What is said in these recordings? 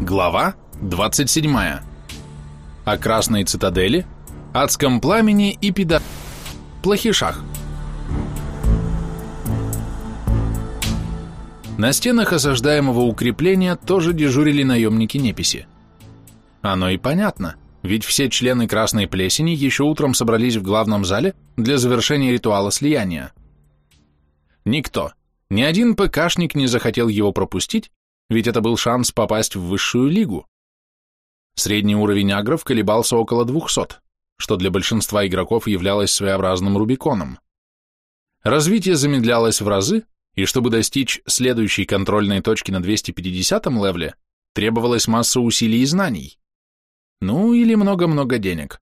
Глава 27. О Красной Цитадели, Адском Пламени и Педа... Плохишах. На стенах осаждаемого укрепления тоже дежурили наемники-неписи. Оно и понятно, ведь все члены Красной Плесени еще утром собрались в главном зале для завершения ритуала слияния. Никто, ни один ПКшник не захотел его пропустить, ведь это был шанс попасть в высшую лигу. Средний уровень агров колебался около 200, что для большинства игроков являлось своеобразным рубиконом. Развитие замедлялось в разы, и чтобы достичь следующей контрольной точки на 250-м левле, требовалась масса усилий и знаний. Ну, или много-много денег.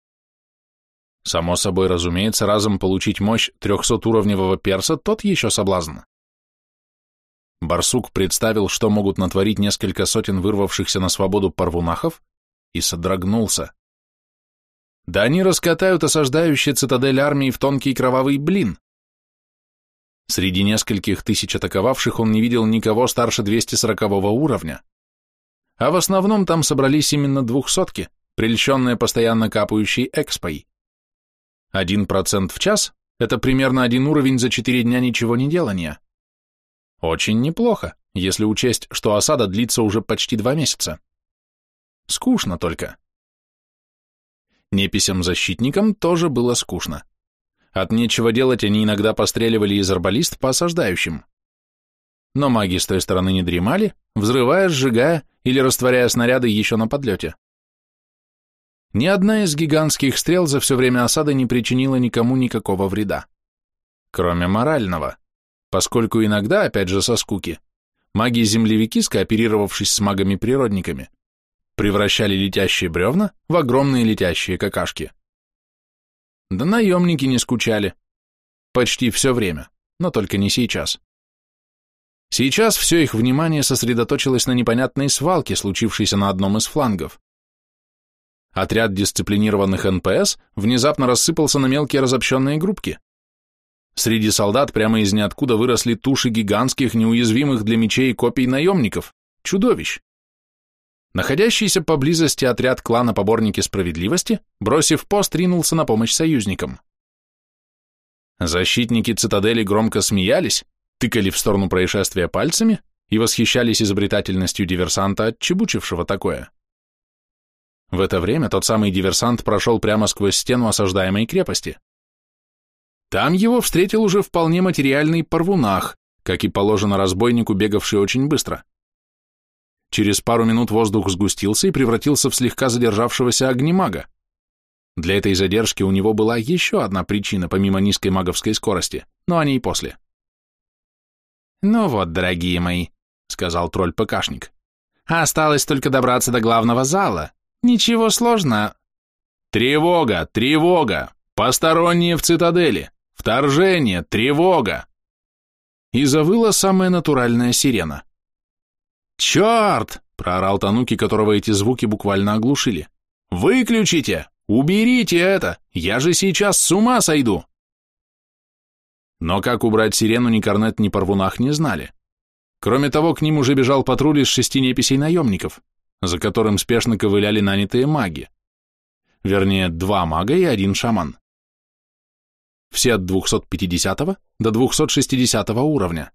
Само собой, разумеется, разом получить мощь 300-уровневого перса тот еще соблазн. Барсук представил, что могут натворить несколько сотен вырвавшихся на свободу парвунахов, и содрогнулся. Да они раскатают осаждающие цитадель армии в тонкий кровавый блин. Среди нескольких тысяч атаковавших он не видел никого старше 240 уровня. А в основном там собрались именно двухсотки, прельщенные постоянно капающей экспой. Один процент в час – это примерно один уровень за четыре дня ничего не делания. Очень неплохо, если учесть, что осада длится уже почти два месяца. Скучно только. Неписям-защитникам тоже было скучно. От нечего делать они иногда постреливали из арбалист по осаждающим. Но маги с той стороны не дремали, взрывая, сжигая или растворяя снаряды еще на подлете. Ни одна из гигантских стрел за все время осады не причинила никому никакого вреда. Кроме морального поскольку иногда, опять же со скуки, маги-землевики, скооперировавшись с магами-природниками, превращали летящие бревна в огромные летящие какашки. Да наемники не скучали. Почти все время, но только не сейчас. Сейчас все их внимание сосредоточилось на непонятной свалке, случившейся на одном из флангов. Отряд дисциплинированных НПС внезапно рассыпался на мелкие разобщенные группки. Среди солдат прямо из ниоткуда выросли туши гигантских, неуязвимых для мечей копий наемников, чудовищ. Находящийся поблизости отряд клана Поборники Справедливости, бросив пост, ринулся на помощь союзникам. Защитники цитадели громко смеялись, тыкали в сторону происшествия пальцами и восхищались изобретательностью диверсанта, отчебучившего такое. В это время тот самый диверсант прошел прямо сквозь стену осаждаемой крепости. Там его встретил уже вполне материальный парвунах, как и положено разбойнику, бегавший очень быстро. Через пару минут воздух сгустился и превратился в слегка задержавшегося огнемага. Для этой задержки у него была еще одна причина, помимо низкой маговской скорости, но о ней после. «Ну вот, дорогие мои», — сказал тролль-ПКшник, — «осталось только добраться до главного зала. Ничего сложного». «Тревога! Тревога! Посторонние в цитадели!» Вторжение! Тревога!» И завыла самая натуральная сирена. «Черт!» — проорал Тануки, которого эти звуки буквально оглушили. «Выключите! Уберите это! Я же сейчас с ума сойду!» Но как убрать сирену ни Корнет, ни Парвунах не знали. Кроме того, к ним уже бежал патруль из шести неписей наемников, за которым спешно ковыляли нанятые маги. Вернее, два мага и один шаман все от 250 до 260 уровня.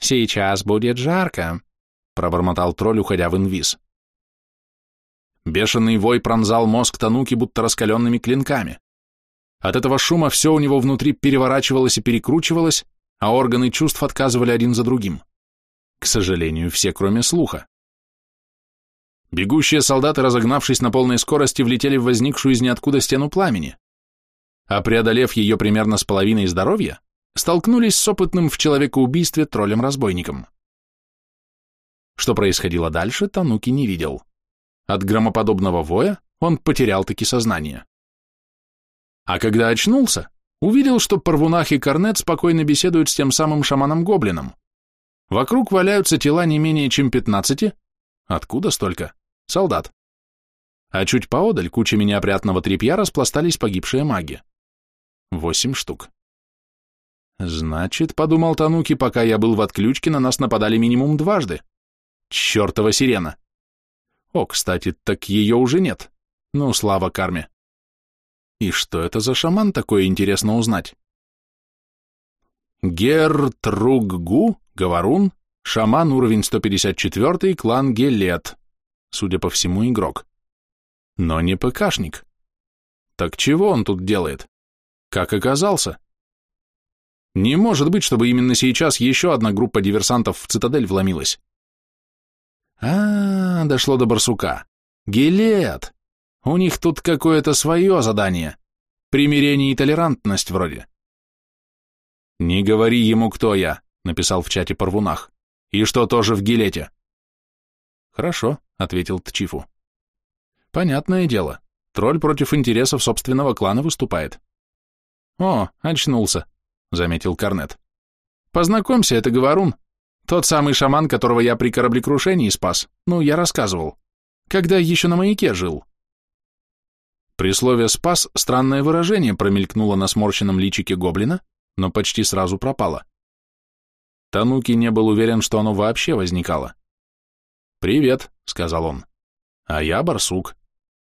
«Сейчас будет жарко», — пробормотал тролль, уходя в инвиз. Бешеный вой пронзал мозг Тануки будто раскаленными клинками. От этого шума все у него внутри переворачивалось и перекручивалось, а органы чувств отказывали один за другим. К сожалению, все, кроме слуха. Бегущие солдаты, разогнавшись на полной скорости, влетели в возникшую из ниоткуда стену пламени а преодолев ее примерно с половиной здоровья, столкнулись с опытным в человекоубийстве троллем-разбойником. Что происходило дальше, Тануки не видел. От громоподобного воя он потерял-таки сознание. А когда очнулся, увидел, что Парвунах и Корнет спокойно беседуют с тем самым шаманом-гоблином. Вокруг валяются тела не менее чем пятнадцати, откуда столько, солдат. А чуть поодаль кучами неопрятного тряпья распластались погибшие маги. Восемь штук. Значит, подумал Тануки, пока я был в отключке, на нас нападали минимум дважды. Чертова сирена. О, кстати, так ее уже нет. Ну, слава карме. И что это за шаман такое, интересно узнать? Гертруггу, Говорун, шаман, уровень 154, клан Гелет, судя по всему, игрок. Но не ПКшник. Так чего он тут делает? Как оказался? Не может быть, чтобы именно сейчас еще одна группа диверсантов в цитадель вломилась. А, -а, -а дошло до барсука. Гелет. У них тут какое-то свое задание. Примирение и толерантность вроде. «Не говори ему, кто я», — написал в чате Парвунах. «И что тоже в Гилете?» «Хорошо», — ответил Тчифу. «Понятное дело. Тролль против интересов собственного клана выступает». «О, очнулся», — заметил Корнет. «Познакомься, это Говорун. Тот самый шаман, которого я при кораблекрушении спас. Ну, я рассказывал. Когда еще на маяке жил». При слове «спас» странное выражение промелькнуло на сморщенном личике гоблина, но почти сразу пропало. Тануки не был уверен, что оно вообще возникало. «Привет», — сказал он. «А я барсук.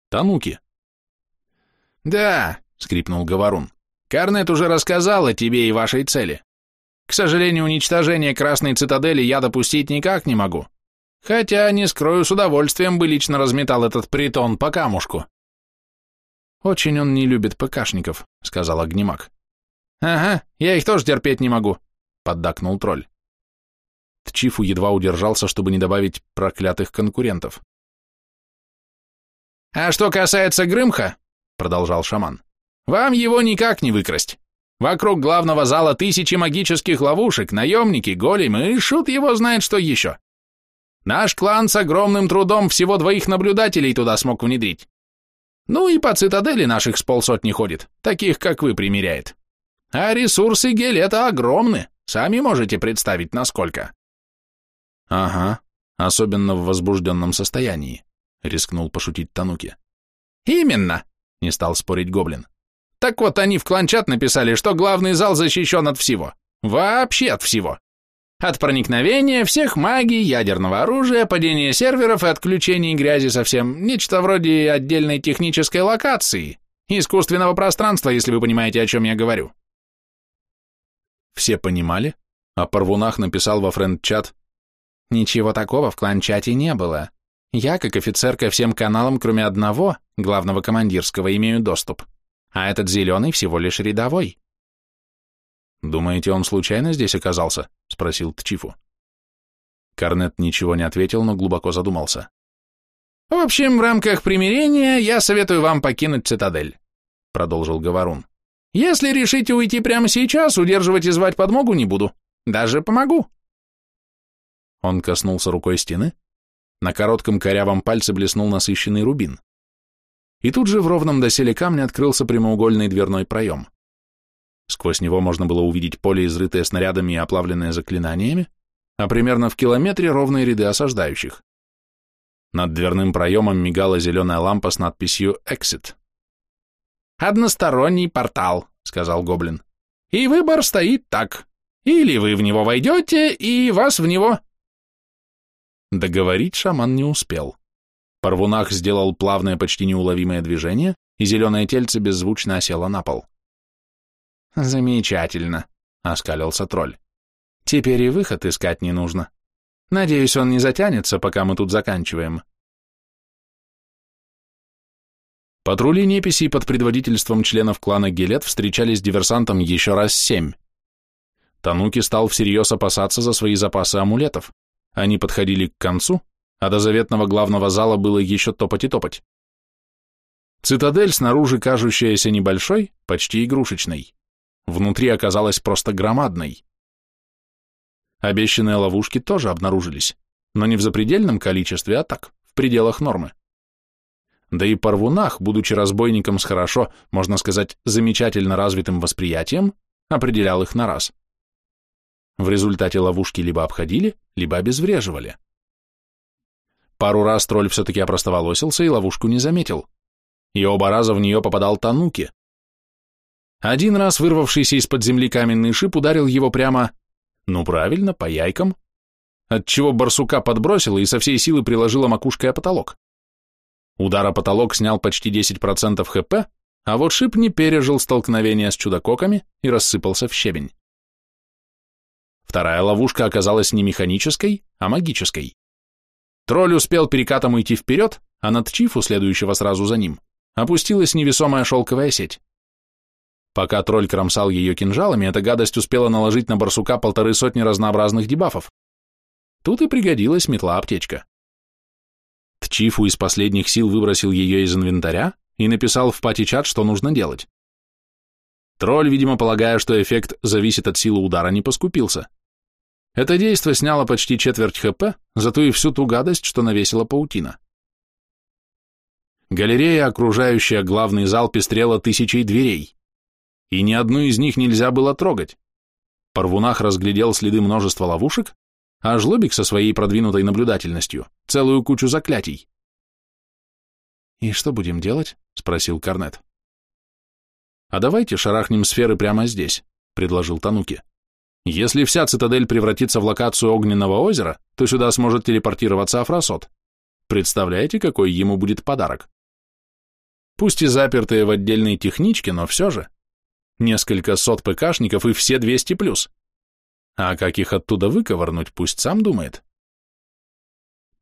Тануки». «Да», — скрипнул Говорун. «Карнет уже рассказал о тебе и вашей цели. К сожалению, уничтожение Красной Цитадели я допустить никак не могу. Хотя, не скрою, с удовольствием бы лично разметал этот притон по камушку». «Очень он не любит ПКшников», — сказал Огнемак. «Ага, я их тоже терпеть не могу», — поддакнул тролль. Тчифу едва удержался, чтобы не добавить проклятых конкурентов. «А что касается Грымха», — продолжал шаман, — «вам его никак не выкрасть. Вокруг главного зала тысячи магических ловушек, наемники, големы, и шут его знает что еще. Наш клан с огромным трудом всего двоих наблюдателей туда смог внедрить. Ну и по цитадели наших с полсотни ходит, таких, как вы, примеряет. А ресурсы Гелета огромны, сами можете представить, насколько. Ага, особенно в возбужденном состоянии, рискнул пошутить Тануки. Именно, не стал спорить Гоблин. Так вот, они в кланчат написали, что главный зал защищен от всего. Вообще от всего. От проникновения всех магий, ядерного оружия, падения серверов и отключения грязи совсем. Нечто вроде отдельной технической локации. Искусственного пространства, если вы понимаете, о чем я говорю. Все понимали, а Парвунах написал во френд-чат «Ничего такого в клан-чате не было. Я, как офицер ко всем каналам, кроме одного, главного командирского, имею доступ. А этот зеленый всего лишь рядовой. «Думаете, он случайно здесь оказался?» — спросил Тчифу. Корнет ничего не ответил, но глубоко задумался. «В общем, в рамках примирения я советую вам покинуть цитадель», — продолжил Говорун. «Если решите уйти прямо сейчас, удерживать и звать подмогу не буду. Даже помогу». Он коснулся рукой стены. На коротком корявом пальце блеснул насыщенный рубин. И тут же в ровном доселе камня открылся прямоугольный дверной проем. Сквозь него можно было увидеть поле, изрытое снарядами и оплавленное заклинаниями, а примерно в километре ровные ряды осаждающих. Над дверным проемом мигала зеленая лампа с надписью «Exit». «Односторонний портал», — сказал Гоблин. «И выбор стоит так. Или вы в него войдете, и вас в него...» Договорить шаман не успел. Парвунах сделал плавное, почти неуловимое движение, и зеленое тельце беззвучно осело на пол. «Замечательно», — оскалился тролль. «Теперь и выход искать не нужно. Надеюсь, он не затянется, пока мы тут заканчиваем». Патрули неписей под предводительством членов клана Гелет встречались с диверсантом еще раз семь. Тануки стал всерьез опасаться за свои запасы амулетов. Они подходили к концу, а до заветного главного зала было еще топать и топать. Цитадель, снаружи кажущаяся небольшой, почти игрушечной внутри оказалась просто громадной. Обещанные ловушки тоже обнаружились, но не в запредельном количестве, а так, в пределах нормы. Да и Парвунах, будучи разбойником с хорошо, можно сказать, замечательно развитым восприятием, определял их на раз. В результате ловушки либо обходили, либо обезвреживали. Пару раз тролль все-таки опростоволосился и ловушку не заметил. И оба раза в нее попадал Тануки, один раз вырвавшийся из-под земли каменный шип ударил его прямо, ну правильно, по яйкам, отчего барсука подбросило и со всей силы приложила макушкой о потолок. Удар о потолок снял почти 10% хп, а вот шип не пережил столкновения с чудококами и рассыпался в щебень. Вторая ловушка оказалась не механической, а магической. Тролль успел перекатом уйти вперед, а над Чифу, следующего сразу за ним, опустилась невесомая шелковая сеть. Пока тролль кромсал ее кинжалами, эта гадость успела наложить на барсука полторы сотни разнообразных дебафов. Тут и пригодилась метла-аптечка. Тчифу из последних сил выбросил ее из инвентаря и написал в пати-чат, что нужно делать. Тролль, видимо, полагая, что эффект зависит от силы удара, не поскупился. Это действо сняло почти четверть ХП, зато и всю ту гадость, что навесила паутина. Галерея, окружающая главный зал, пестрела тысячей дверей, и ни одну из них нельзя было трогать. Парвунах разглядел следы множества ловушек, а Жлобик со своей продвинутой наблюдательностью целую кучу заклятий. «И что будем делать?» — спросил Корнет. «А давайте шарахнем сферы прямо здесь», — предложил Тануки. «Если вся цитадель превратится в локацию огненного озера, то сюда сможет телепортироваться Афросот. Представляете, какой ему будет подарок? Пусть и запертые в отдельной техничке, но все же. Несколько сот ПКшников и все 200 плюс. А как их оттуда выковырнуть, пусть сам думает.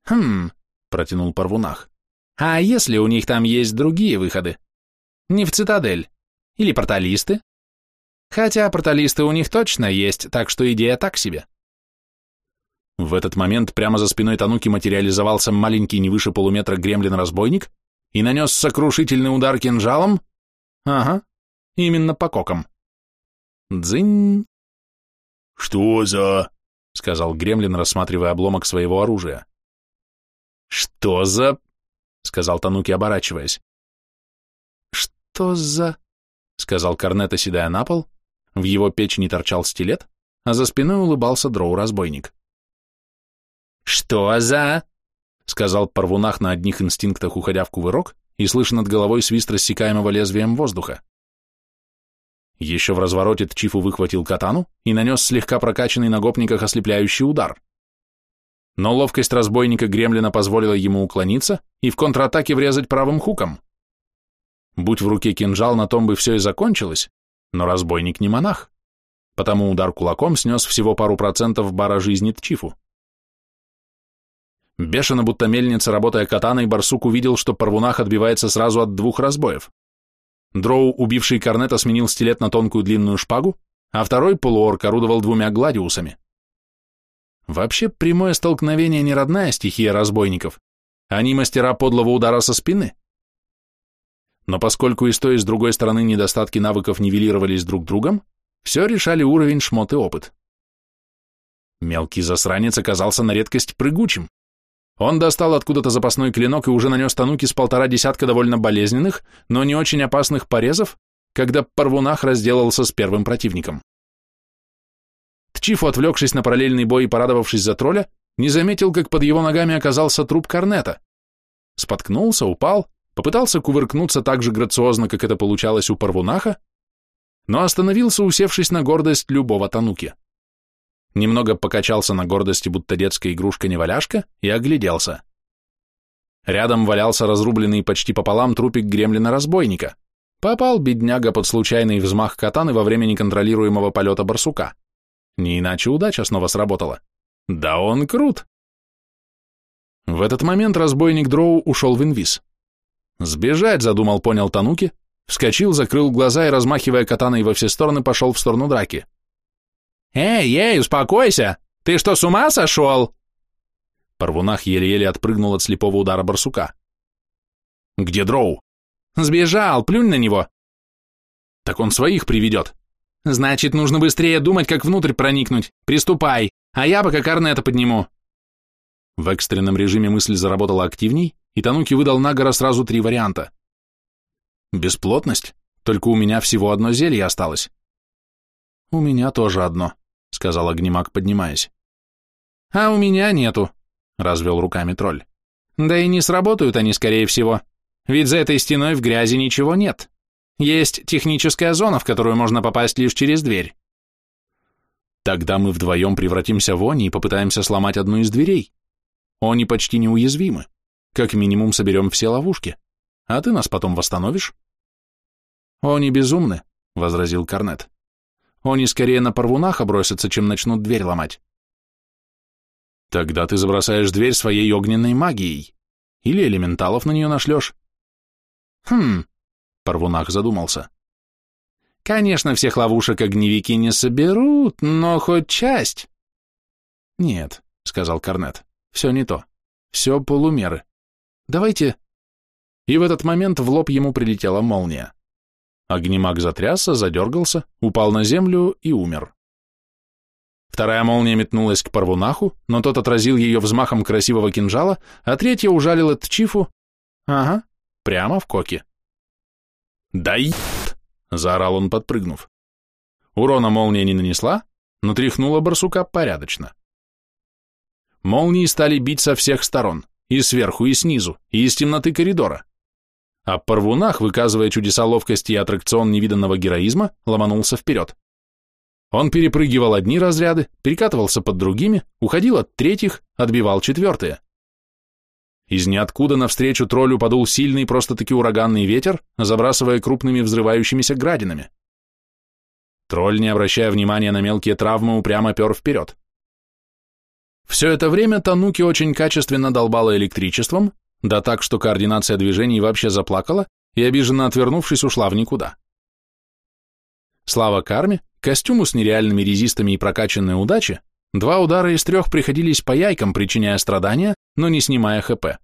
Хм, протянул Парвунах. А если у них там есть другие выходы? Не в цитадель? Или порталисты? Хотя порталисты у них точно есть, так что идея так себе. В этот момент прямо за спиной Тануки материализовался маленький не выше полуметра гремлин-разбойник и нанес сокрушительный удар кинжалом. Ага, именно по кокам. Дзынь. «Что за...» — сказал Гремлин, рассматривая обломок своего оружия. «Что за...» — сказал Тануки, оборачиваясь. «Что за...» — сказал Корнет, оседая на пол. В его печени торчал стилет, а за спиной улыбался дроу-разбойник. «Что за...» — сказал Парвунах на одних инстинктах, уходя в кувырок, и слышно над головой свист рассекаемого лезвием воздуха. Еще в развороте Тчифу выхватил катану и нанес слегка прокачанный на гопниках ослепляющий удар. Но ловкость разбойника Гремлина позволила ему уклониться и в контратаке врезать правым хуком. Будь в руке кинжал, на том бы все и закончилось, но разбойник не монах, потому удар кулаком снес всего пару процентов бара жизни Тчифу. Бешено, будто мельница, работая катаной, барсук увидел, что Парвунах отбивается сразу от двух разбоев. Дроу, убивший Корнета, сменил стилет на тонкую длинную шпагу, а второй полуорк орудовал двумя гладиусами. Вообще, прямое столкновение не родная стихия разбойников, они мастера подлого удара со спины. Но поскольку и с той, и с другой стороны недостатки навыков нивелировались друг другом, все решали уровень, шмот и опыт. Мелкий засранец оказался на редкость прыгучим. Он достал откуда-то запасной клинок и уже нанес Тануки с полтора десятка довольно болезненных, но не очень опасных порезов, когда Парвунах разделался с первым противником. Тчифу, отвлекшись на параллельный бой и порадовавшись за тролля, не заметил, как под его ногами оказался труп корнета. Споткнулся, упал, попытался кувыркнуться так же грациозно, как это получалось у Парвунаха, но остановился, усевшись на гордость любого Тануки немного покачался на гордости, будто детская игрушка-неваляшка, и огляделся. Рядом валялся разрубленный почти пополам трупик гремлина-разбойника. Попал бедняга под случайный взмах катаны во время неконтролируемого полета барсука. Не иначе удача снова сработала. Да он крут! В этот момент разбойник Дроу ушел в инвиз. Сбежать, задумал, понял Тануки, вскочил, закрыл глаза и, размахивая катаной во все стороны, пошел в сторону драки. «Эй, эй, успокойся! Ты что, с ума сошел?» Парвунах еле-еле отпрыгнул от слепого удара барсука. «Где Дроу?» «Сбежал, плюнь на него!» «Так он своих приведет!» «Значит, нужно быстрее думать, как внутрь проникнуть. Приступай, а я пока корнета подниму». В экстренном режиме мысль заработала активней, и Тануки выдал Нагора сразу три варианта. «Бесплотность? Только у меня всего одно зелье осталось». «У меня тоже одно», — сказал огнемак, поднимаясь. «А у меня нету», — развел руками тролль. «Да и не сработают они, скорее всего, ведь за этой стеной в грязи ничего нет. Есть техническая зона, в которую можно попасть лишь через дверь». «Тогда мы вдвоем превратимся в Они и попытаемся сломать одну из дверей. Они почти неуязвимы. Как минимум соберем все ловушки, а ты нас потом восстановишь. Они безумны, возразил Корнет. Они скорее на порвунах обросятся, чем начнут дверь ломать. Тогда ты забросаешь дверь своей огненной магией. Или элементалов на нее нашлешь. Хм, Парвунах задумался. Конечно, всех ловушек огневики не соберут, но хоть часть. Нет, сказал Корнет, все не то. Все полумеры. Давайте... И в этот момент в лоб ему прилетела молния. Огнемаг затрясся, задергался, упал на землю и умер. Вторая молния метнулась к Парвунаху, но тот отразил ее взмахом красивого кинжала, а третья ужалила Тчифу, ага, прямо в коке. «Да ебт!» — заорал он, подпрыгнув. Урона молния не нанесла, но тряхнула барсука порядочно. Молнии стали бить со всех сторон, и сверху, и снизу, и из темноты коридора. А Парвунах, выказывая чудеса ловкости и аттракцион невиданного героизма, ломанулся вперед. Он перепрыгивал одни разряды, перекатывался под другими, уходил от третьих, отбивал четвертые. Из ниоткуда навстречу троллю подул сильный, просто-таки ураганный ветер, забрасывая крупными взрывающимися градинами. Тролль, не обращая внимания на мелкие травмы, упрямо пер вперед. Все это время Тануки очень качественно долбала электричеством, да так, что координация движений вообще заплакала и, обиженно отвернувшись, ушла в никуда. Слава карме, костюму с нереальными резистами и прокачанной удачи, два удара из трех приходились по яйкам, причиняя страдания, но не снимая ХП.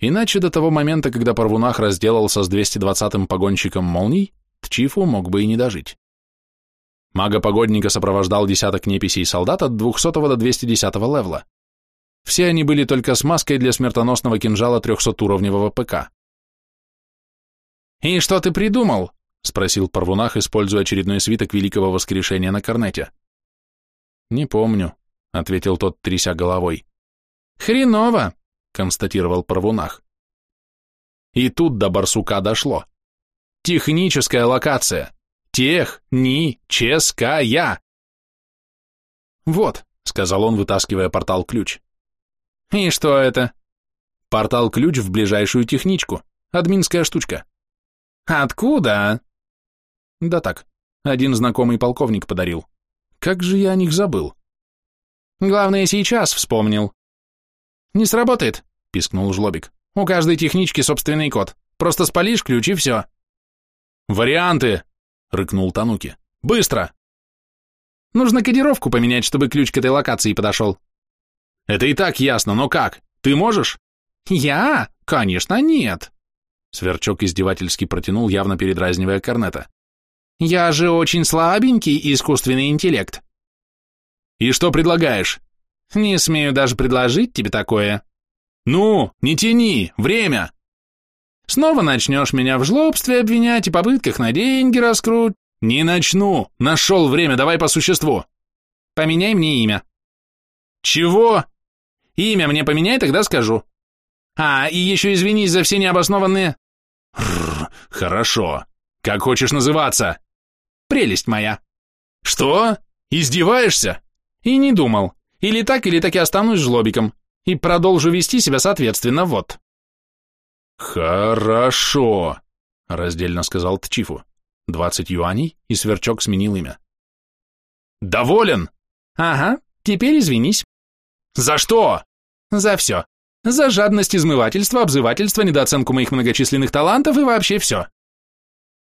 Иначе до того момента, когда Парвунах разделался с 220-м погонщиком молний, Тчифу мог бы и не дожить. Мага-погодника сопровождал десяток неписей солдат от 200 до 210 левла. Все они были только с маской для смертоносного кинжала 300-уровневого ПК. «И что ты придумал?» — спросил Парвунах, используя очередной свиток Великого Воскрешения на корнете. «Не помню», — ответил тот, тряся головой. «Хреново», — констатировал Парвунах. И тут до барсука дошло. Техническая локация. Тех-ни-ческая. Вот, сказал он, вытаскивая портал-ключ. И что это? Портал-ключ в ближайшую техничку. Админская штучка. Откуда? Да так, один знакомый полковник подарил. Как же я о них забыл? Главное, сейчас вспомнил. Не сработает, пискнул жлобик. У каждой технички собственный код. Просто спалишь ключ и все. Варианты, рыкнул Тануки. Быстро! Нужно кодировку поменять, чтобы ключ к этой локации подошел. Это и так ясно, но как? Ты можешь? Я? Конечно, нет. Сверчок издевательски протянул, явно передразнивая Корнета. Я же очень слабенький искусственный интеллект. И что предлагаешь? Не смею даже предложить тебе такое. Ну, не тяни, время. Снова начнешь меня в жлобстве обвинять и попытках на деньги раскруть. Не начну, нашел время, давай по существу. Поменяй мне имя. Чего? Имя мне поменяй, тогда скажу. А, и еще извинись за все необоснованные... Хорошо. Как хочешь называться? Прелесть моя. Что? Издеваешься? И не думал. Или так, или так и останусь жлобиком. И продолжу вести себя соответственно, вот. Хорошо, раздельно сказал Тчифу. Двадцать юаней, и сверчок сменил имя. Доволен? Ага, теперь извинись. За что? За все. За жадность, измывательство, обзывательство, недооценку моих многочисленных талантов и вообще все.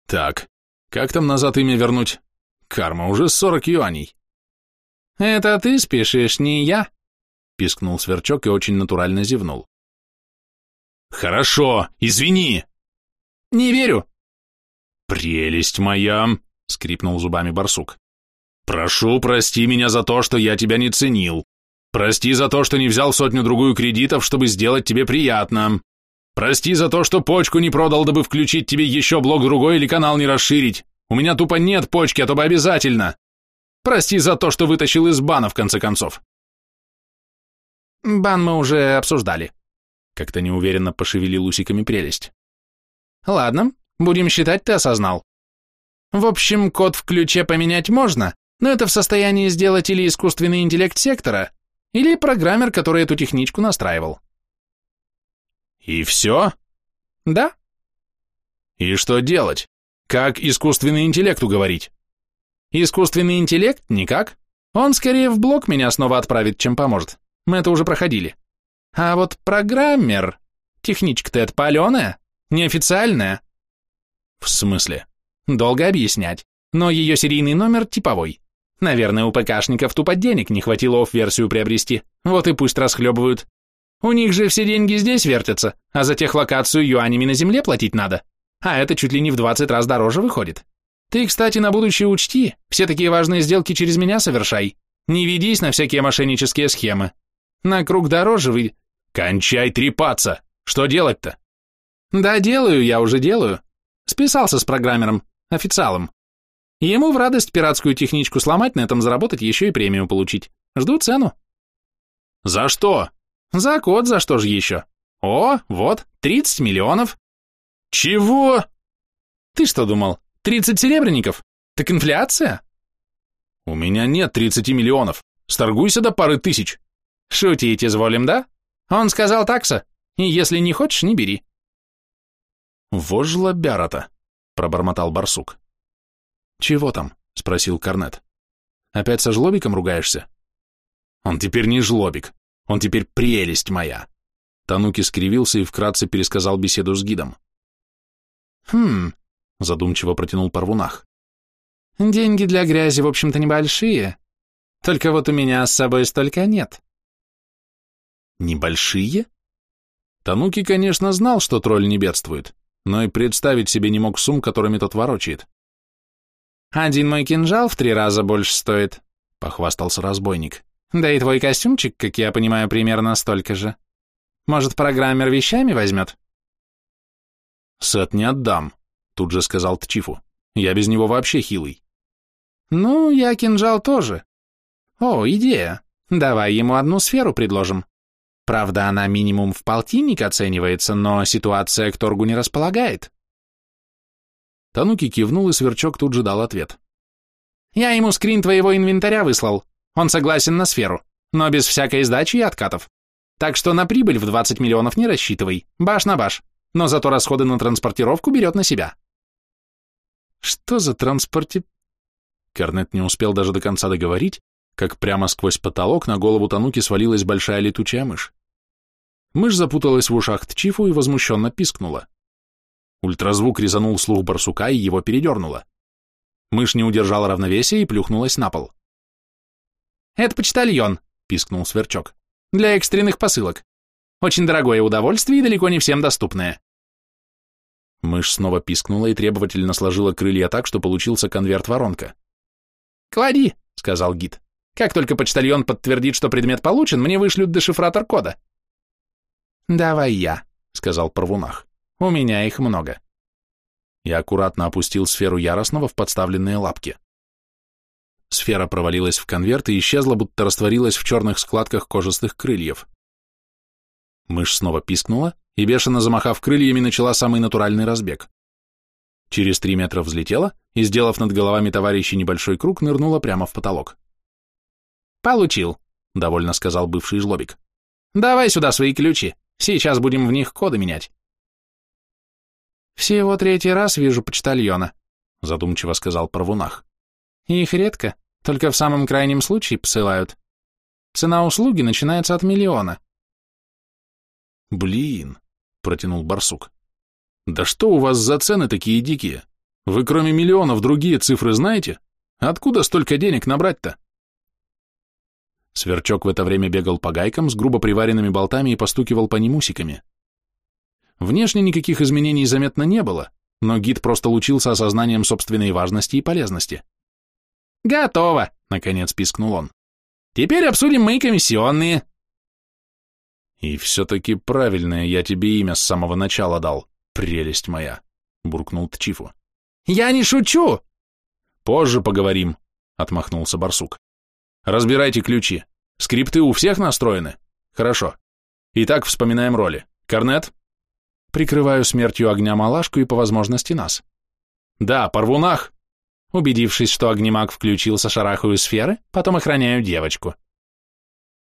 Так, как там назад имя вернуть? Карма, уже сорок юаней. Это ты спешишь, не я, пискнул сверчок и очень натурально зевнул. Хорошо, извини. Не верю. Прелесть моя, скрипнул зубами барсук. Прошу, прости меня за то, что я тебя не ценил. Прости за то, что не взял сотню-другую кредитов, чтобы сделать тебе приятно. Прости за то, что почку не продал, дабы включить тебе еще блок другой или канал не расширить. У меня тупо нет почки, а то бы обязательно. Прости за то, что вытащил из бана, в конце концов. Бан мы уже обсуждали. Как-то неуверенно пошевелил усиками прелесть. Ладно, будем считать, ты осознал. В общем, код в ключе поменять можно, но это в состоянии сделать или искусственный интеллект сектора, или программер, который эту техничку настраивал. И все? Да. И что делать? Как искусственный интеллект уговорить? Искусственный интеллект? Никак. Он скорее в блок меня снова отправит, чем поможет. Мы это уже проходили. А вот программер... Техничка-то это паленая, неофициальная. В смысле? Долго объяснять. Но ее серийный номер типовой. Наверное, у ПКшников тупо денег не хватило офф-версию приобрести. Вот и пусть расхлебывают. У них же все деньги здесь вертятся, а за техлокацию юанями на земле платить надо. А это чуть ли не в 20 раз дороже выходит. Ты, кстати, на будущее учти, все такие важные сделки через меня совершай. Не ведись на всякие мошеннические схемы. На круг дороже вы... Кончай трепаться! Что делать-то? Да делаю, я уже делаю. Списался с программером, официалом. Ему в радость пиратскую техничку сломать, на этом заработать, еще и премию получить. Жду цену. За что? За код, за что же еще? О, вот, 30 миллионов. Чего? Ты что думал, 30 серебряников? Так инфляция? У меня нет 30 миллионов. Сторгуйся до пары тысяч. Шутить изволим, да? Он сказал такса, и если не хочешь, не бери. Вожла бяра пробормотал барсук. Чего там? спросил Корнет. Опять со жлобиком ругаешься? Он теперь не жлобик. Он теперь прелесть моя. Тануки скривился и вкратце пересказал беседу с гидом. Хм, задумчиво протянул Парвунах. Деньги для грязи, в общем-то, небольшие. Только вот у меня с собой столько нет. Небольшие? Тануки, конечно, знал, что тролль не бедствует, но и представить себе не мог сумм, которыми тот ворочает. «Один мой кинжал в три раза больше стоит», — похвастался разбойник. Да и твой костюмчик, как я понимаю, примерно столько же. Может, программер вещами возьмет? Сет не отдам, тут же сказал Тчифу. Я без него вообще хилый. Ну, я кинжал тоже. О, идея. Давай ему одну сферу предложим. Правда, она минимум в полтинник оценивается, но ситуация к торгу не располагает. Тануки кивнул, и Сверчок тут же дал ответ. Я ему скрин твоего инвентаря выслал. Он согласен на сферу, но без всякой сдачи и откатов. Так что на прибыль в 20 миллионов не рассчитывай, баш на баш, но зато расходы на транспортировку берет на себя. Что за транспорти... Корнет не успел даже до конца договорить, как прямо сквозь потолок на голову Тануки свалилась большая летучая мышь. Мышь запуталась в ушах Тчифу и возмущенно пискнула. Ультразвук резанул слух барсука и его передернуло. Мышь не удержала равновесия и плюхнулась на пол. «Это почтальон», — пискнул Сверчок. «Для экстренных посылок. Очень дорогое удовольствие и далеко не всем доступное». Мышь снова пискнула и требовательно сложила крылья так, что получился конверт-воронка. «Клади», — сказал гид. «Как только почтальон подтвердит, что предмет получен, мне вышлют дешифратор кода». «Давай я», — сказал Парвунах. «У меня их много». Я аккуратно опустил сферу яростного в подставленные лапки. Сфера провалилась в конверт и исчезла, будто растворилась в черных складках кожистых крыльев. Мышь снова пискнула и, бешено замахав крыльями, начала самый натуральный разбег. Через три метра взлетела и, сделав над головами товарищей небольшой круг, нырнула прямо в потолок. «Получил», — довольно сказал бывший жлобик. «Давай сюда свои ключи, сейчас будем в них коды менять». «Всего третий раз вижу почтальона», — задумчиво сказал Парвунах. «Их редко, только в самом крайнем случае посылают. Цена услуги начинается от миллиона. Блин, протянул барсук. Да что у вас за цены такие дикие? Вы кроме миллионов другие цифры знаете? Откуда столько денег набрать-то? Сверчок в это время бегал по гайкам с грубо приваренными болтами и постукивал по ним усиками. Внешне никаких изменений заметно не было, но гид просто лучился осознанием собственной важности и полезности. «Готово!» — наконец пискнул он. «Теперь обсудим мои комиссионные». «И все-таки правильное я тебе имя с самого начала дал, прелесть моя», — буркнул Тчифу. «Я не шучу!» «Позже поговорим», — отмахнулся барсук. «Разбирайте ключи. Скрипты у всех настроены? Хорошо. Итак, вспоминаем роли. Корнет?» «Прикрываю смертью огня малашку и по возможности нас». «Да, Парвунах!» Убедившись, что огнемаг включился, шарахаю сферы, потом охраняю девочку.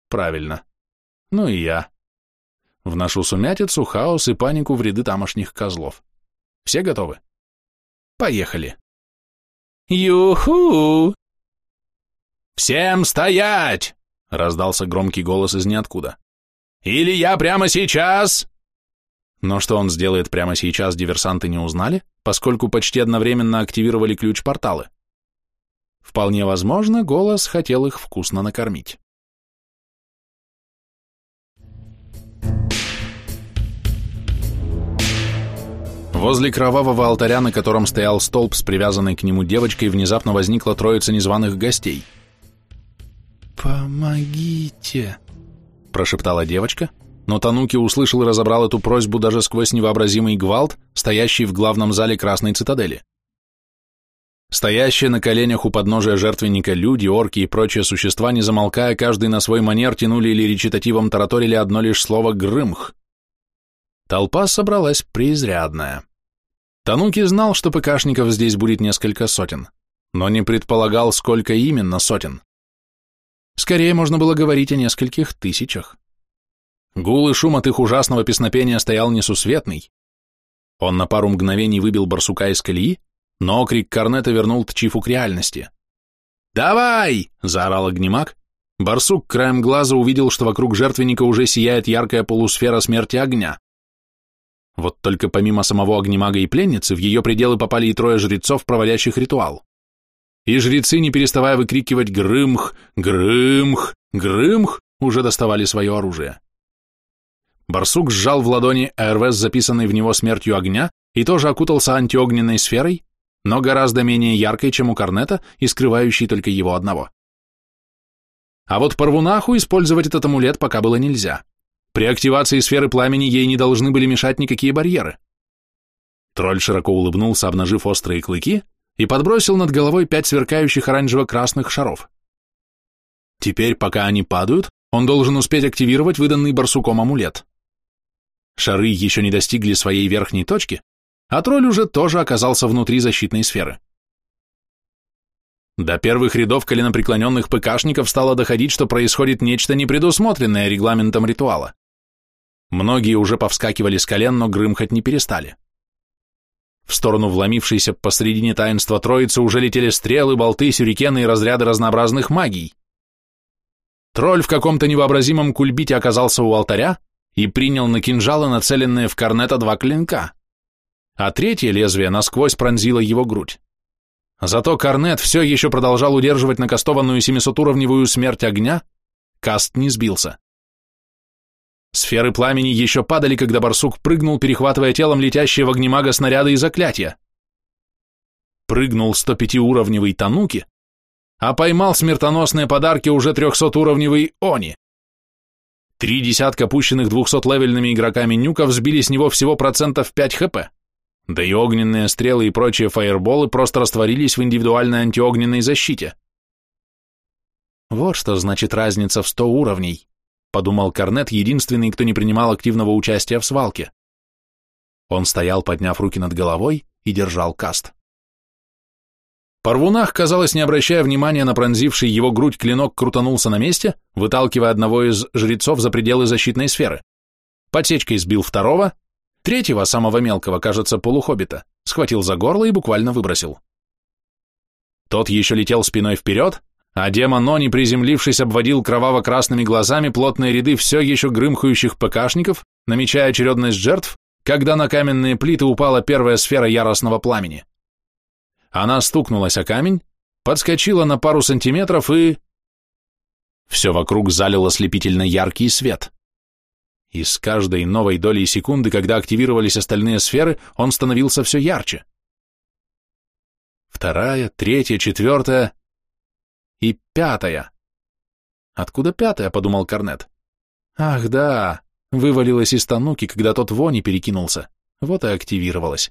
Правильно. Ну и я. вношу сумятицу, хаос и панику в ряды тамошних козлов. Все готовы? Поехали. Юху! «Всем стоять!» — раздался громкий голос из ниоткуда. «Или я прямо сейчас...» Но что он сделает прямо сейчас, диверсанты не узнали, поскольку почти одновременно активировали ключ-порталы. Вполне возможно, голос хотел их вкусно накормить. Возле кровавого алтаря, на котором стоял столб с привязанной к нему девочкой, внезапно возникла троица незваных гостей. «Помогите!» – прошептала девочка, но Тануки услышал и разобрал эту просьбу даже сквозь невообразимый гвалт, стоящий в главном зале Красной Цитадели. Стоящие на коленях у подножия жертвенника люди, орки и прочие существа, не замолкая, каждый на свой манер тянули или речитативом тараторили одно лишь слово «грымх». Толпа собралась преизрядная. Тануки знал, что ПКшников здесь будет несколько сотен, но не предполагал, сколько именно сотен. Скорее можно было говорить о нескольких тысячах. Гул и шум от их ужасного песнопения стоял несусветный. Он на пару мгновений выбил барсука из колеи, но крик корнета вернул Тчифу к реальности. «Давай!» — заорал огнемак. Барсук краем глаза увидел, что вокруг жертвенника уже сияет яркая полусфера смерти огня. Вот только помимо самого огнемага и пленницы, в ее пределы попали и трое жрецов, проводящих ритуал. И жрецы, не переставая выкрикивать «Грымх! Грымх! Грымх!», уже доставали свое оружие. Барсук сжал в ладони АРВ записанный в него смертью огня, и тоже окутался антиогненной сферой, но гораздо менее яркой, чем у Корнета, и скрывающей только его одного. А вот Парвунаху использовать этот амулет пока было нельзя. При активации сферы пламени ей не должны были мешать никакие барьеры. Тролль широко улыбнулся, обнажив острые клыки, и подбросил над головой пять сверкающих оранжево-красных шаров. Теперь, пока они падают, он должен успеть активировать выданный барсуком амулет. Шары еще не достигли своей верхней точки, а тролль уже тоже оказался внутри защитной сферы. До первых рядов коленопреклоненных ПКшников стало доходить, что происходит нечто непредусмотренное регламентом ритуала. Многие уже повскакивали с колен, но грымхать не перестали. В сторону вломившейся посредине таинства троицы уже летели стрелы, болты, сюрикены и разряды разнообразных магий. Тролль в каком-то невообразимом кульбите оказался у алтаря и принял на кинжалы, нацеленные в корнета, два клинка, а третье лезвие насквозь пронзило его грудь. Зато корнет все еще продолжал удерживать накастованную 700-уровневую смерть огня, каст не сбился. Сферы пламени еще падали, когда барсук прыгнул, перехватывая телом летящие в огнемага снаряды и заклятия. Прыгнул 105-уровневый Тануки, а поймал смертоносные подарки уже 300-уровневый Они. Три десятка пущенных 200-левельными игроками нюков сбили с него всего процентов 5 хп. Да и огненные стрелы и прочие фаерболы просто растворились в индивидуальной антиогненной защите. Вот что значит разница в 100 уровней подумал Корнет, единственный, кто не принимал активного участия в свалке. Он стоял, подняв руки над головой, и держал каст. Парвунах, казалось, не обращая внимания на пронзивший его грудь клинок, крутанулся на месте, выталкивая одного из жрецов за пределы защитной сферы. Подсечкой сбил второго, третьего, самого мелкого, кажется, полухоббита, схватил за горло и буквально выбросил. Тот еще летел спиной вперед, а демон Они, приземлившись, обводил кроваво-красными глазами плотные ряды все еще грымхающих ПКшников, намечая очередность жертв, когда на каменные плиты упала первая сфера яростного пламени. Она стукнулась о камень, подскочила на пару сантиметров и... Все вокруг залил ослепительно яркий свет. И с каждой новой долей секунды, когда активировались остальные сферы, он становился все ярче. Вторая, третья, четвертая и пятая. Откуда пятая, подумал Корнет. Ах, да, вывалилась из тануки, когда тот вони перекинулся. Вот и активировалась.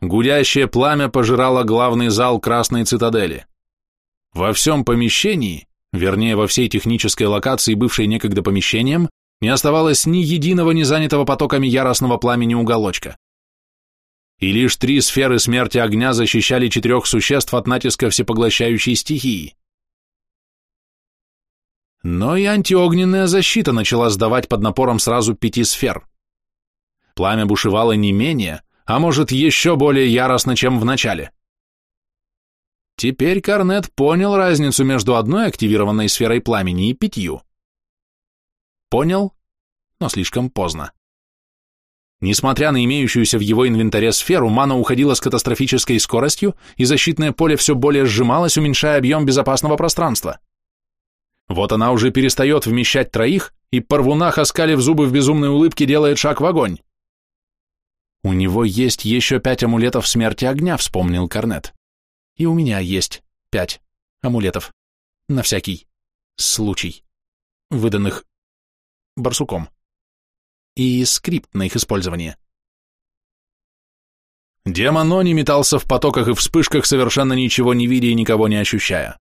Гудящее пламя пожирало главный зал Красной Цитадели. Во всем помещении, вернее, во всей технической локации, бывшей некогда помещением, не оставалось ни единого незанятого потоками яростного пламени уголочка и лишь три сферы смерти огня защищали четырех существ от натиска всепоглощающей стихии. Но и антиогненная защита начала сдавать под напором сразу пяти сфер. Пламя бушевало не менее, а может еще более яростно, чем в начале. Теперь Корнет понял разницу между одной активированной сферой пламени и пятью. Понял, но слишком поздно. Несмотря на имеющуюся в его инвентаре сферу, мана уходила с катастрофической скоростью, и защитное поле все более сжималось, уменьшая объем безопасного пространства. Вот она уже перестает вмещать троих, и Парвунах, оскалив зубы в безумной улыбке, делает шаг в огонь. «У него есть еще пять амулетов смерти огня», — вспомнил Корнет. «И у меня есть пять амулетов. На всякий случай. Выданных барсуком» и скрипт на их использование. Демон Они метался в потоках и вспышках, совершенно ничего не видя и никого не ощущая.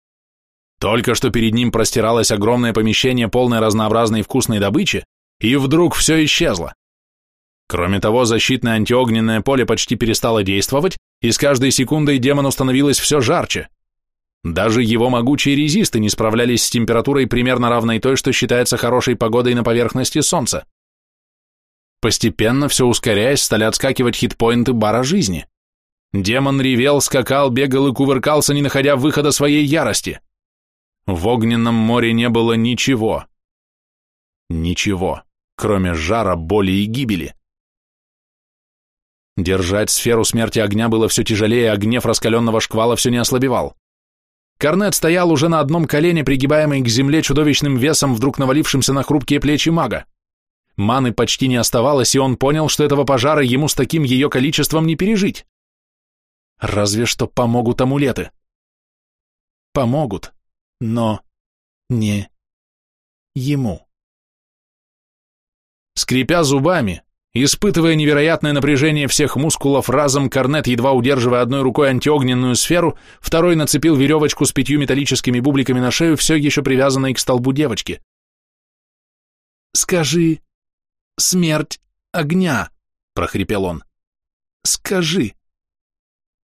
Только что перед ним простиралось огромное помещение, полное разнообразной вкусной добычи, и вдруг все исчезло. Кроме того, защитное антиогненное поле почти перестало действовать, и с каждой секундой демону становилось все жарче. Даже его могучие резисты не справлялись с температурой примерно равной той, что считается хорошей погодой на поверхности Солнца. Постепенно, все ускоряясь, стали отскакивать хитпоинты бара жизни. Демон ревел, скакал, бегал и кувыркался, не находя выхода своей ярости. В огненном море не было ничего. Ничего, кроме жара, боли и гибели. Держать сферу смерти огня было все тяжелее, а гнев раскаленного шквала все не ослабевал. Корнет стоял уже на одном колене, пригибаемый к земле чудовищным весом, вдруг навалившимся на хрупкие плечи мага. Маны почти не оставалось, и он понял, что этого пожара ему с таким ее количеством не пережить. Разве что помогут амулеты. Помогут, но не ему. Скрипя зубами, испытывая невероятное напряжение всех мускулов, разом Корнет, едва удерживая одной рукой антиогненную сферу, второй нацепил веревочку с пятью металлическими бубликами на шею, все еще привязанной к столбу девочки. «Скажи смерть огня!» — прохрипел он. «Скажи!»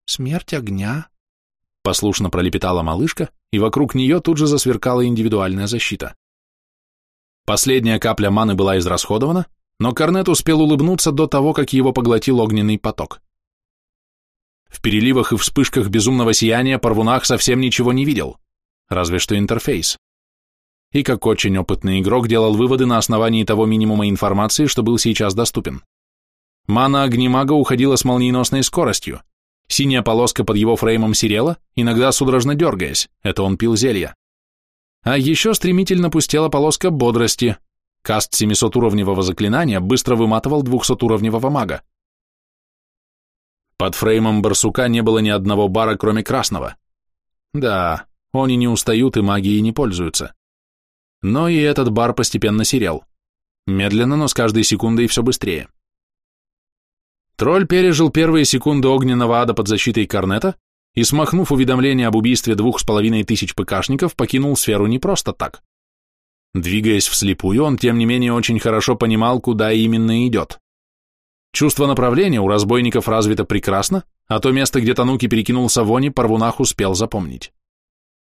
«Смерть огня?» — послушно пролепетала малышка, и вокруг нее тут же засверкала индивидуальная защита. Последняя капля маны была израсходована, но Корнет успел улыбнуться до того, как его поглотил огненный поток. В переливах и вспышках безумного сияния Парвунах совсем ничего не видел, разве что интерфейс и как очень опытный игрок делал выводы на основании того минимума информации, что был сейчас доступен. Мана огнемага уходила с молниеносной скоростью. Синяя полоска под его фреймом серела, иногда судорожно дергаясь, это он пил зелья. А еще стремительно пустела полоска бодрости. Каст 700-уровневого заклинания быстро выматывал 200-уровневого мага. Под фреймом барсука не было ни одного бара, кроме красного. Да, они не устают и магией не пользуются. Но и этот бар постепенно серел. Медленно, но с каждой секундой все быстрее. Тролль пережил первые секунды огненного ада под защитой Корнета и, смахнув уведомление об убийстве двух с половиной тысяч ПКшников, покинул сферу не просто так. Двигаясь вслепую, он, тем не менее, очень хорошо понимал, куда именно идет. Чувство направления у разбойников развито прекрасно, а то место, где Тануки перекинулся Вони, Парвунах успел запомнить.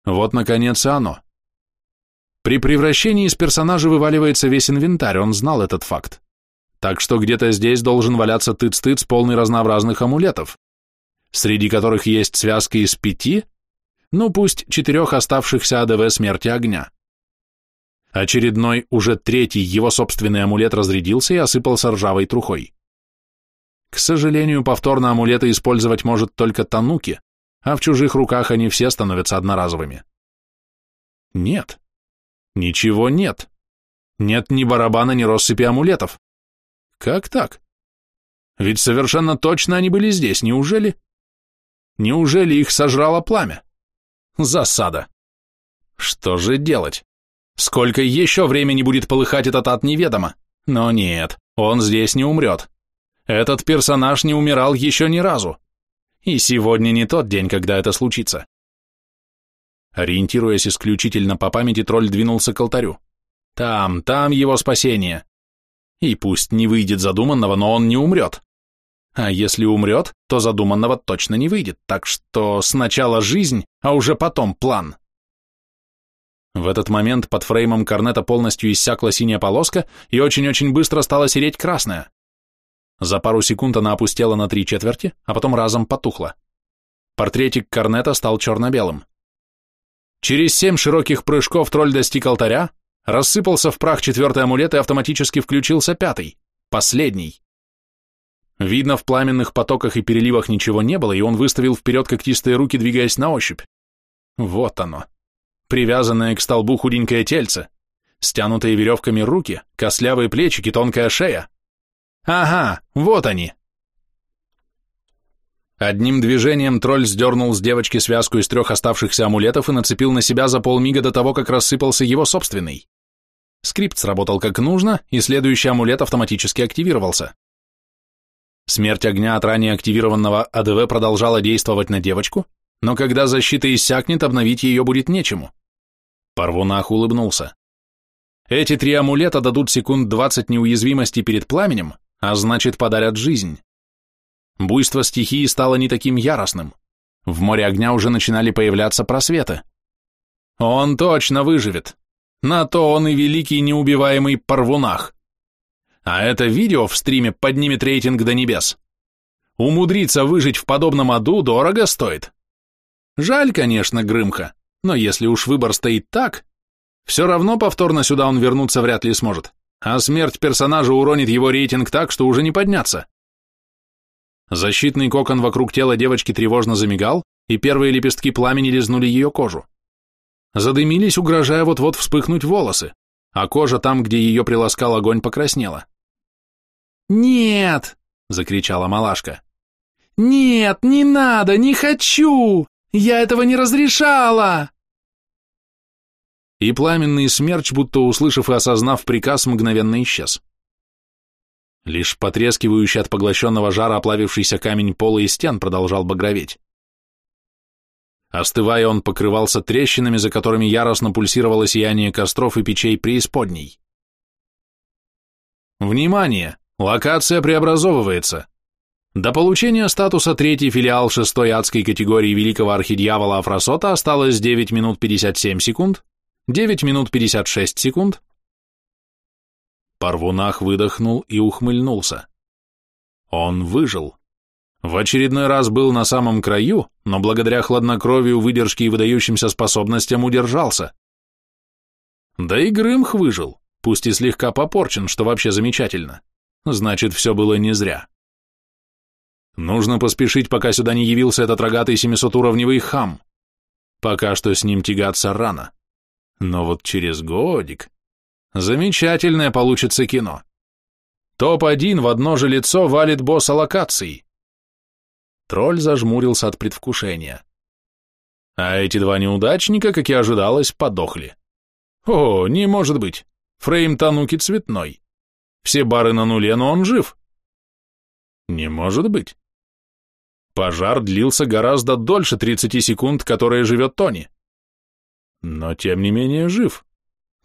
Вот, наконец, и оно. При превращении из персонажа вываливается весь инвентарь, он знал этот факт. Так что где-то здесь должен валяться тыц-тыц, полный разнообразных амулетов, среди которых есть связка из пяти, ну пусть четырех оставшихся АДВ смерти огня. Очередной, уже третий, его собственный амулет разрядился и осыпался ржавой трухой. К сожалению, повторно амулеты использовать может только Тануки, а в чужих руках они все становятся одноразовыми. Нет, Ничего нет. Нет ни барабана, ни россыпи амулетов. Как так? Ведь совершенно точно они были здесь, неужели? Неужели их сожрало пламя? Засада. Что же делать? Сколько еще времени будет полыхать этот ад неведомо? Но нет, он здесь не умрет. Этот персонаж не умирал еще ни разу. И сегодня не тот день, когда это случится. Ориентируясь исключительно по памяти, тролль двинулся к алтарю. Там, там его спасение. И пусть не выйдет задуманного, но он не умрет. А если умрет, то задуманного точно не выйдет, так что сначала жизнь, а уже потом план. В этот момент под фреймом корнета полностью иссякла синяя полоска и очень-очень быстро стала сереть красная. За пару секунд она опустела на три четверти, а потом разом потухла. Портретик корнета стал черно-белым. Через семь широких прыжков тролль достиг алтаря, рассыпался в прах четвертый амулет и автоматически включился пятый, последний. Видно, в пламенных потоках и переливах ничего не было, и он выставил вперед когтистые руки, двигаясь на ощупь. Вот оно. Привязанное к столбу худенькое тельце, стянутые веревками руки, костлявые плечики, тонкая шея. Ага, вот они. Одним движением тролль сдернул с девочки связку из трех оставшихся амулетов и нацепил на себя за полмига до того, как рассыпался его собственный. Скрипт сработал как нужно, и следующий амулет автоматически активировался. Смерть огня от ранее активированного АДВ продолжала действовать на девочку, но когда защита иссякнет, обновить ее будет нечему. Парвунах улыбнулся. Эти три амулета дадут секунд 20 неуязвимости перед пламенем, а значит подарят жизнь. Буйство стихии стало не таким яростным. В море огня уже начинали появляться просветы. Он точно выживет. На то он и великий неубиваемый Парвунах. А это видео в стриме поднимет рейтинг до небес. Умудриться выжить в подобном аду дорого стоит. Жаль, конечно, Грымха, но если уж выбор стоит так, все равно повторно сюда он вернуться вряд ли сможет, а смерть персонажа уронит его рейтинг так, что уже не подняться. Защитный кокон вокруг тела девочки тревожно замигал, и первые лепестки пламени лизнули ее кожу. Задымились, угрожая вот-вот вспыхнуть волосы, а кожа там, где ее приласкал огонь, покраснела. «Нет!» — закричала малашка. «Нет, не надо, не хочу! Я этого не разрешала!» И пламенный смерч, будто услышав и осознав приказ, мгновенно исчез. Лишь потрескивающий от поглощенного жара оплавившийся камень пола и стен продолжал багроветь. Остывая, он покрывался трещинами, за которыми яростно пульсировало сияние костров и печей преисподней. Внимание! Локация преобразовывается. До получения статуса третий филиал шестой адской категории великого архидьявола Афросота осталось 9 минут 57 секунд, 9 минут 56 секунд. Парвунах выдохнул и ухмыльнулся. Он выжил. В очередной раз был на самом краю, но благодаря хладнокровию, выдержке и выдающимся способностям удержался. Да и Грымх выжил, пусть и слегка попорчен, что вообще замечательно. Значит, все было не зря. Нужно поспешить, пока сюда не явился этот рогатый 700-уровневый хам. Пока что с ним тягаться рано. Но вот через годик... Замечательное получится кино. Топ-1 в одно же лицо валит босса локаций. Тролль зажмурился от предвкушения. А эти два неудачника, как и ожидалось, подохли. О, не может быть. Фрейм Тануки цветной. Все бары на нуле, но он жив. Не может быть. Пожар длился гораздо дольше 30 секунд, которые живет Тони. Но тем не менее жив.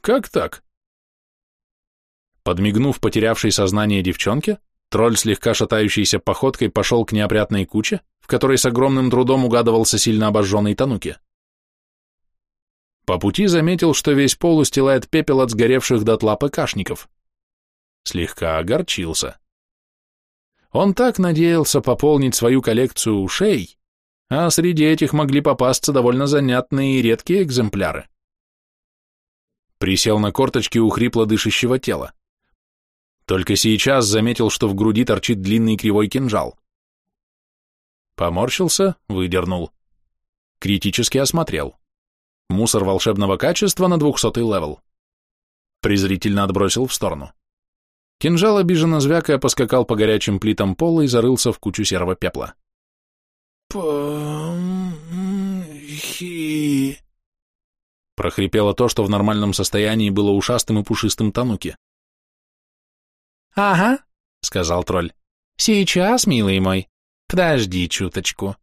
Как так? Подмигнув потерявшей сознание девчонке, тролль слегка шатающейся походкой пошел к неопрятной куче, в которой с огромным трудом угадывался сильно обожженный Тануки. По пути заметил, что весь пол устилает пепел от сгоревших дотла ПКшников слегка огорчился. Он так надеялся пополнить свою коллекцию ушей, а среди этих могли попасться довольно занятные и редкие экземпляры. Присел на корточки у хрипло дышащего тела. Только сейчас заметил, что в груди торчит длинный кривой кинжал. Поморщился, выдернул. Критически осмотрел. Мусор волшебного качества на двухсотый level. Презрительно отбросил в сторону. Кинжал, обиженно звякая, поскакал по горячим плитам пола и зарылся в кучу серого пепла. «Помхи...» прохрипело то, что в нормальном состоянии было ушастым и пушистым тануки. «Ага», — сказал тролль. «Сейчас, милый мой. Подожди чуточку».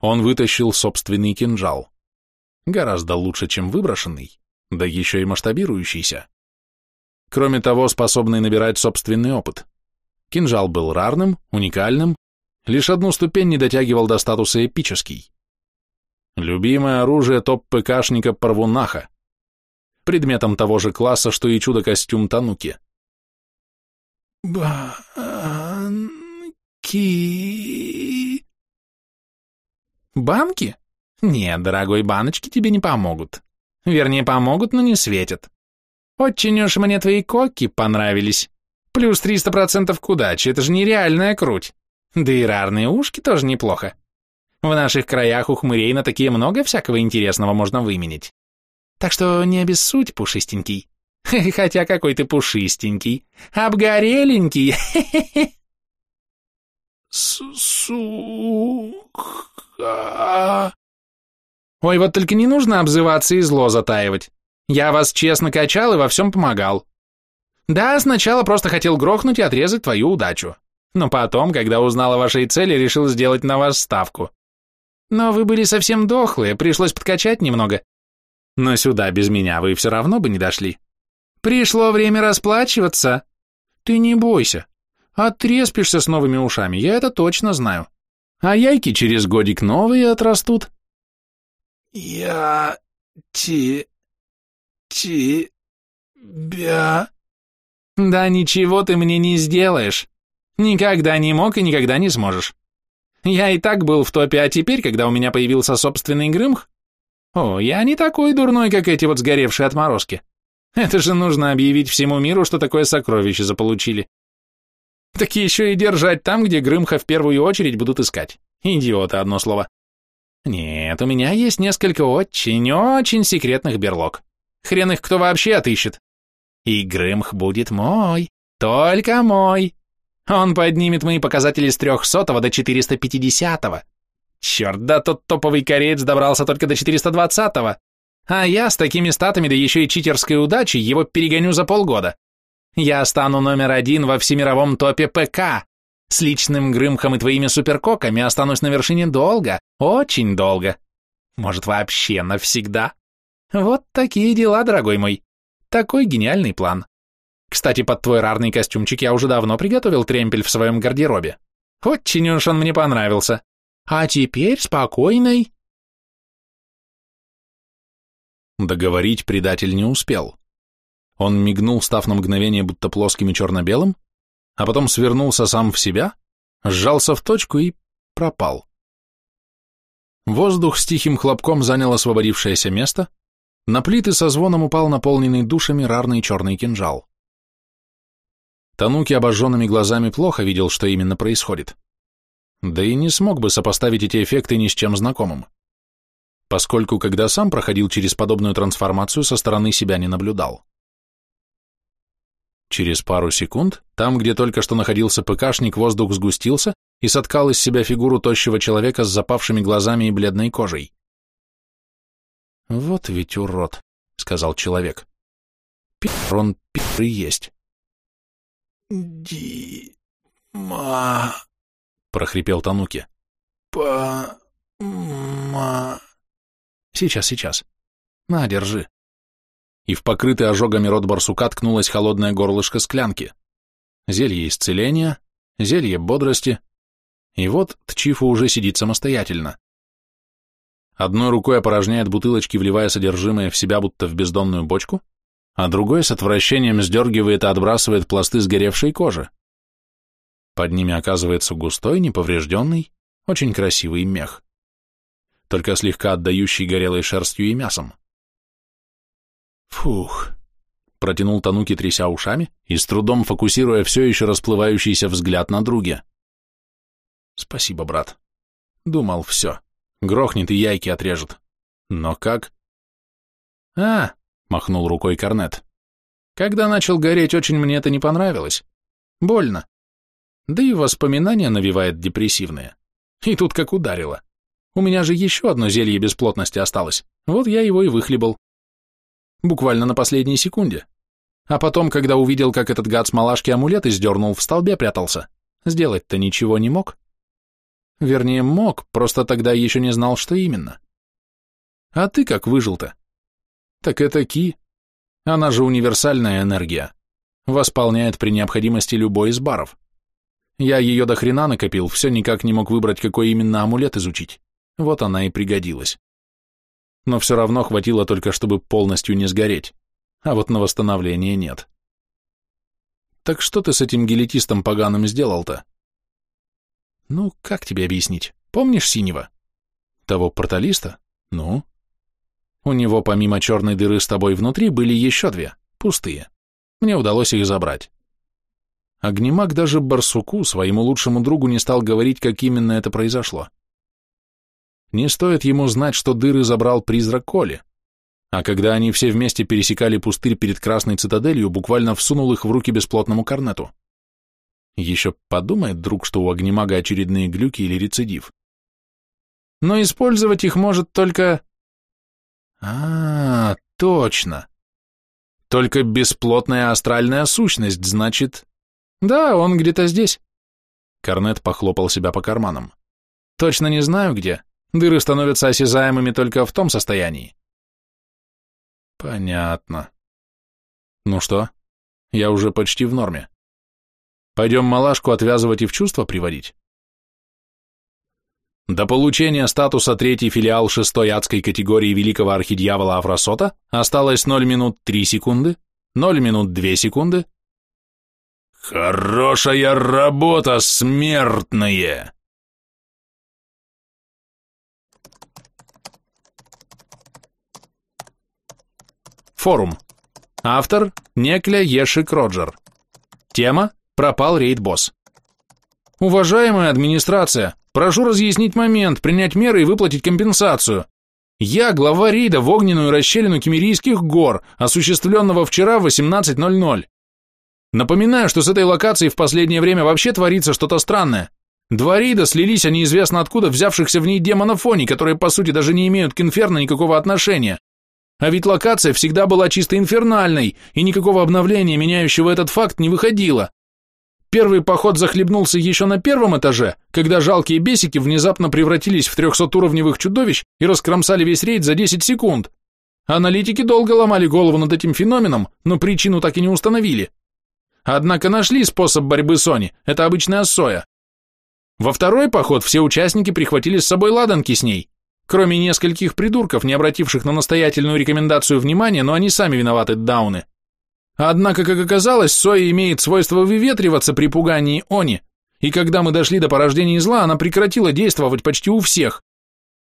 Он вытащил собственный кинжал. Гораздо лучше, чем выброшенный, да еще и масштабирующийся кроме того, способный набирать собственный опыт. Кинжал был рарным, уникальным, лишь одну ступень не дотягивал до статуса эпический. Любимое оружие топ-ПКшника Парвунаха. Предметом того же класса, что и чудо-костюм Тануки. «Банки...» «Банки? Нет, дорогой, баночки тебе не помогут. Вернее, помогут, но не светят. Очень уж мне твои коки понравились. Плюс 300% к удаче, это же нереальная круть. Да и рарные ушки тоже неплохо. В наших краях у хмырей на такие много всякого интересного можно выменить. Так что не обессудь, пушистенький. Хотя какой ты пушистенький. Обгореленький. Сука. Ой, вот только не нужно обзываться и зло затаивать. Я вас честно качал и во всем помогал. Да, сначала просто хотел грохнуть и отрезать твою удачу. Но потом, когда узнал о вашей цели, решил сделать на вас ставку. Но вы были совсем дохлые, пришлось подкачать немного. Но сюда без меня вы все равно бы не дошли. Пришло время расплачиваться. Ты не бойся. Отреспишься с новыми ушами, я это точно знаю. А яйки через годик новые отрастут. Я ти тебя... Да ничего ты мне не сделаешь. Никогда не мог и никогда не сможешь. Я и так был в топе, а теперь, когда у меня появился собственный Грымх... О, я не такой дурной, как эти вот сгоревшие отморозки. Это же нужно объявить всему миру, что такое сокровище заполучили. Так еще и держать там, где Грымха в первую очередь будут искать. Идиоты, одно слово. Нет, у меня есть несколько очень-очень секретных берлог. Хрен их кто вообще отыщет. И Грымх будет мой, только мой. Он поднимет мои показатели с 300 до 450. -го. Черт, да тот топовый кореец добрался только до 420. -го. А я с такими статами, да еще и читерской удачей, его перегоню за полгода. Я стану номер один во всемировом топе ПК. С личным Грымхом и твоими суперкоками останусь на вершине долго, очень долго. Может, вообще навсегда. Вот такие дела, дорогой мой. Такой гениальный план. Кстати, под твой рарный костюмчик я уже давно приготовил тремпель в своем гардеробе. Очень уж он мне понравился. А теперь спокойной. Договорить предатель не успел. Он мигнул, став на мгновение будто плоским и черно-белым, а потом свернулся сам в себя, сжался в точку и пропал. Воздух с тихим хлопком занял освободившееся место, на плиты со звоном упал наполненный душами рарный черный кинжал. Тануки обожженными глазами плохо видел, что именно происходит. Да и не смог бы сопоставить эти эффекты ни с чем знакомым, поскольку когда сам проходил через подобную трансформацию, со стороны себя не наблюдал. Через пару секунд, там, где только что находился ПКшник, воздух сгустился и соткал из себя фигуру тощего человека с запавшими глазами и бледной кожей. «Вот ведь урод», — сказал человек. «Пир он пир и есть». «Дима...» — прохрипел Тануки. «Па-ма...» «Сейчас, сейчас. На, держи». И в покрытый ожогами рот барсука ткнулось холодное горлышко склянки. Зелье исцеления, зелье бодрости. И вот Тчифу уже сидит самостоятельно. Одной рукой опорожняет бутылочки, вливая содержимое в себя, будто в бездонную бочку, а другой с отвращением сдергивает и отбрасывает пласты сгоревшей кожи. Под ними оказывается густой, неповрежденный, очень красивый мех, только слегка отдающий горелой шерстью и мясом. Фух, протянул Тануки, тряся ушами и с трудом фокусируя все еще расплывающийся взгляд на друге. Спасибо, брат. Думал, все. Грохнет и яйки отрежет. Но как? А, махнул рукой Корнет. Когда начал гореть, очень мне это не понравилось. Больно. Да и воспоминания навевает депрессивные. И тут как ударило. У меня же еще одно зелье бесплотности осталось. Вот я его и выхлебал. Буквально на последней секунде. А потом, когда увидел, как этот гад с малашки амулет издернул, в столбе прятался. Сделать-то ничего не мог. Вернее, мог, просто тогда еще не знал, что именно. А ты как выжил-то? Так это Ки. Она же универсальная энергия. Восполняет при необходимости любой из баров. Я ее до хрена накопил, все никак не мог выбрать, какой именно амулет изучить. Вот она и пригодилась. но все равно хватило только, чтобы полностью не сгореть, а вот на восстановление нет. Так что ты с этим гелетистом поганым сделал-то? Ну, как тебе объяснить? Помнишь синего? Того порталиста? Ну? У него помимо черной дыры с тобой внутри были еще две, пустые. Мне удалось их забрать. Огнемаг даже барсуку, своему лучшему другу, не стал говорить, как именно это произошло. Не стоит ему знать, что дыры забрал призрак Коли, а когда они все вместе пересекали пустырь перед Красной Цитаделью, буквально всунул их в руки бесплотному корнету. Еще подумает друг, что у огнемага очередные глюки или рецидив. Но использовать их может только... А, точно. Только бесплотная астральная сущность, значит... Да, он где-то здесь. Корнет похлопал себя по карманам. Точно не знаю где. Дыры становятся осязаемыми только в том состоянии. Понятно. Ну что? Я уже почти в норме. Пойдем малашку отвязывать и в чувство приводить? До получения статуса третий филиал шестой адской категории великого архидьявола Афросота осталось 0 минут 3 секунды, 0 минут 2 секунды. Хорошая работа, смертные! Форум. Автор – Некля Ешик Роджер. Тема – пропал рейд-босс. Уважаемая администрация, Прошу разъяснить момент, принять меры и выплатить компенсацию. Я глава рейда в огненную расщелину Кемерийских гор, осуществленного вчера в 18.00. Напоминаю, что с этой локацией в последнее время вообще творится что-то странное. Два рейда слились, а неизвестно откуда взявшихся в ней демонов Они, которые по сути даже не имеют к Инферно никакого отношения. А ведь локация всегда была чисто инфернальной, и никакого обновления, меняющего этот факт, не выходило. Первый поход захлебнулся еще на первом этаже, когда жалкие бесики внезапно превратились в трехсотуровневых чудовищ и раскромсали весь рейд за 10 секунд. Аналитики долго ломали голову над этим феноменом, но причину так и не установили. Однако нашли способ борьбы с Они, это обычная соя. Во второй поход все участники прихватили с собой ладанки с ней, кроме нескольких придурков, не обративших на настоятельную рекомендацию внимания, но они сами виноваты, дауны. Однако, как оказалось, соя имеет свойство выветриваться при пугании они, и когда мы дошли до порождения зла, она прекратила действовать почти у всех.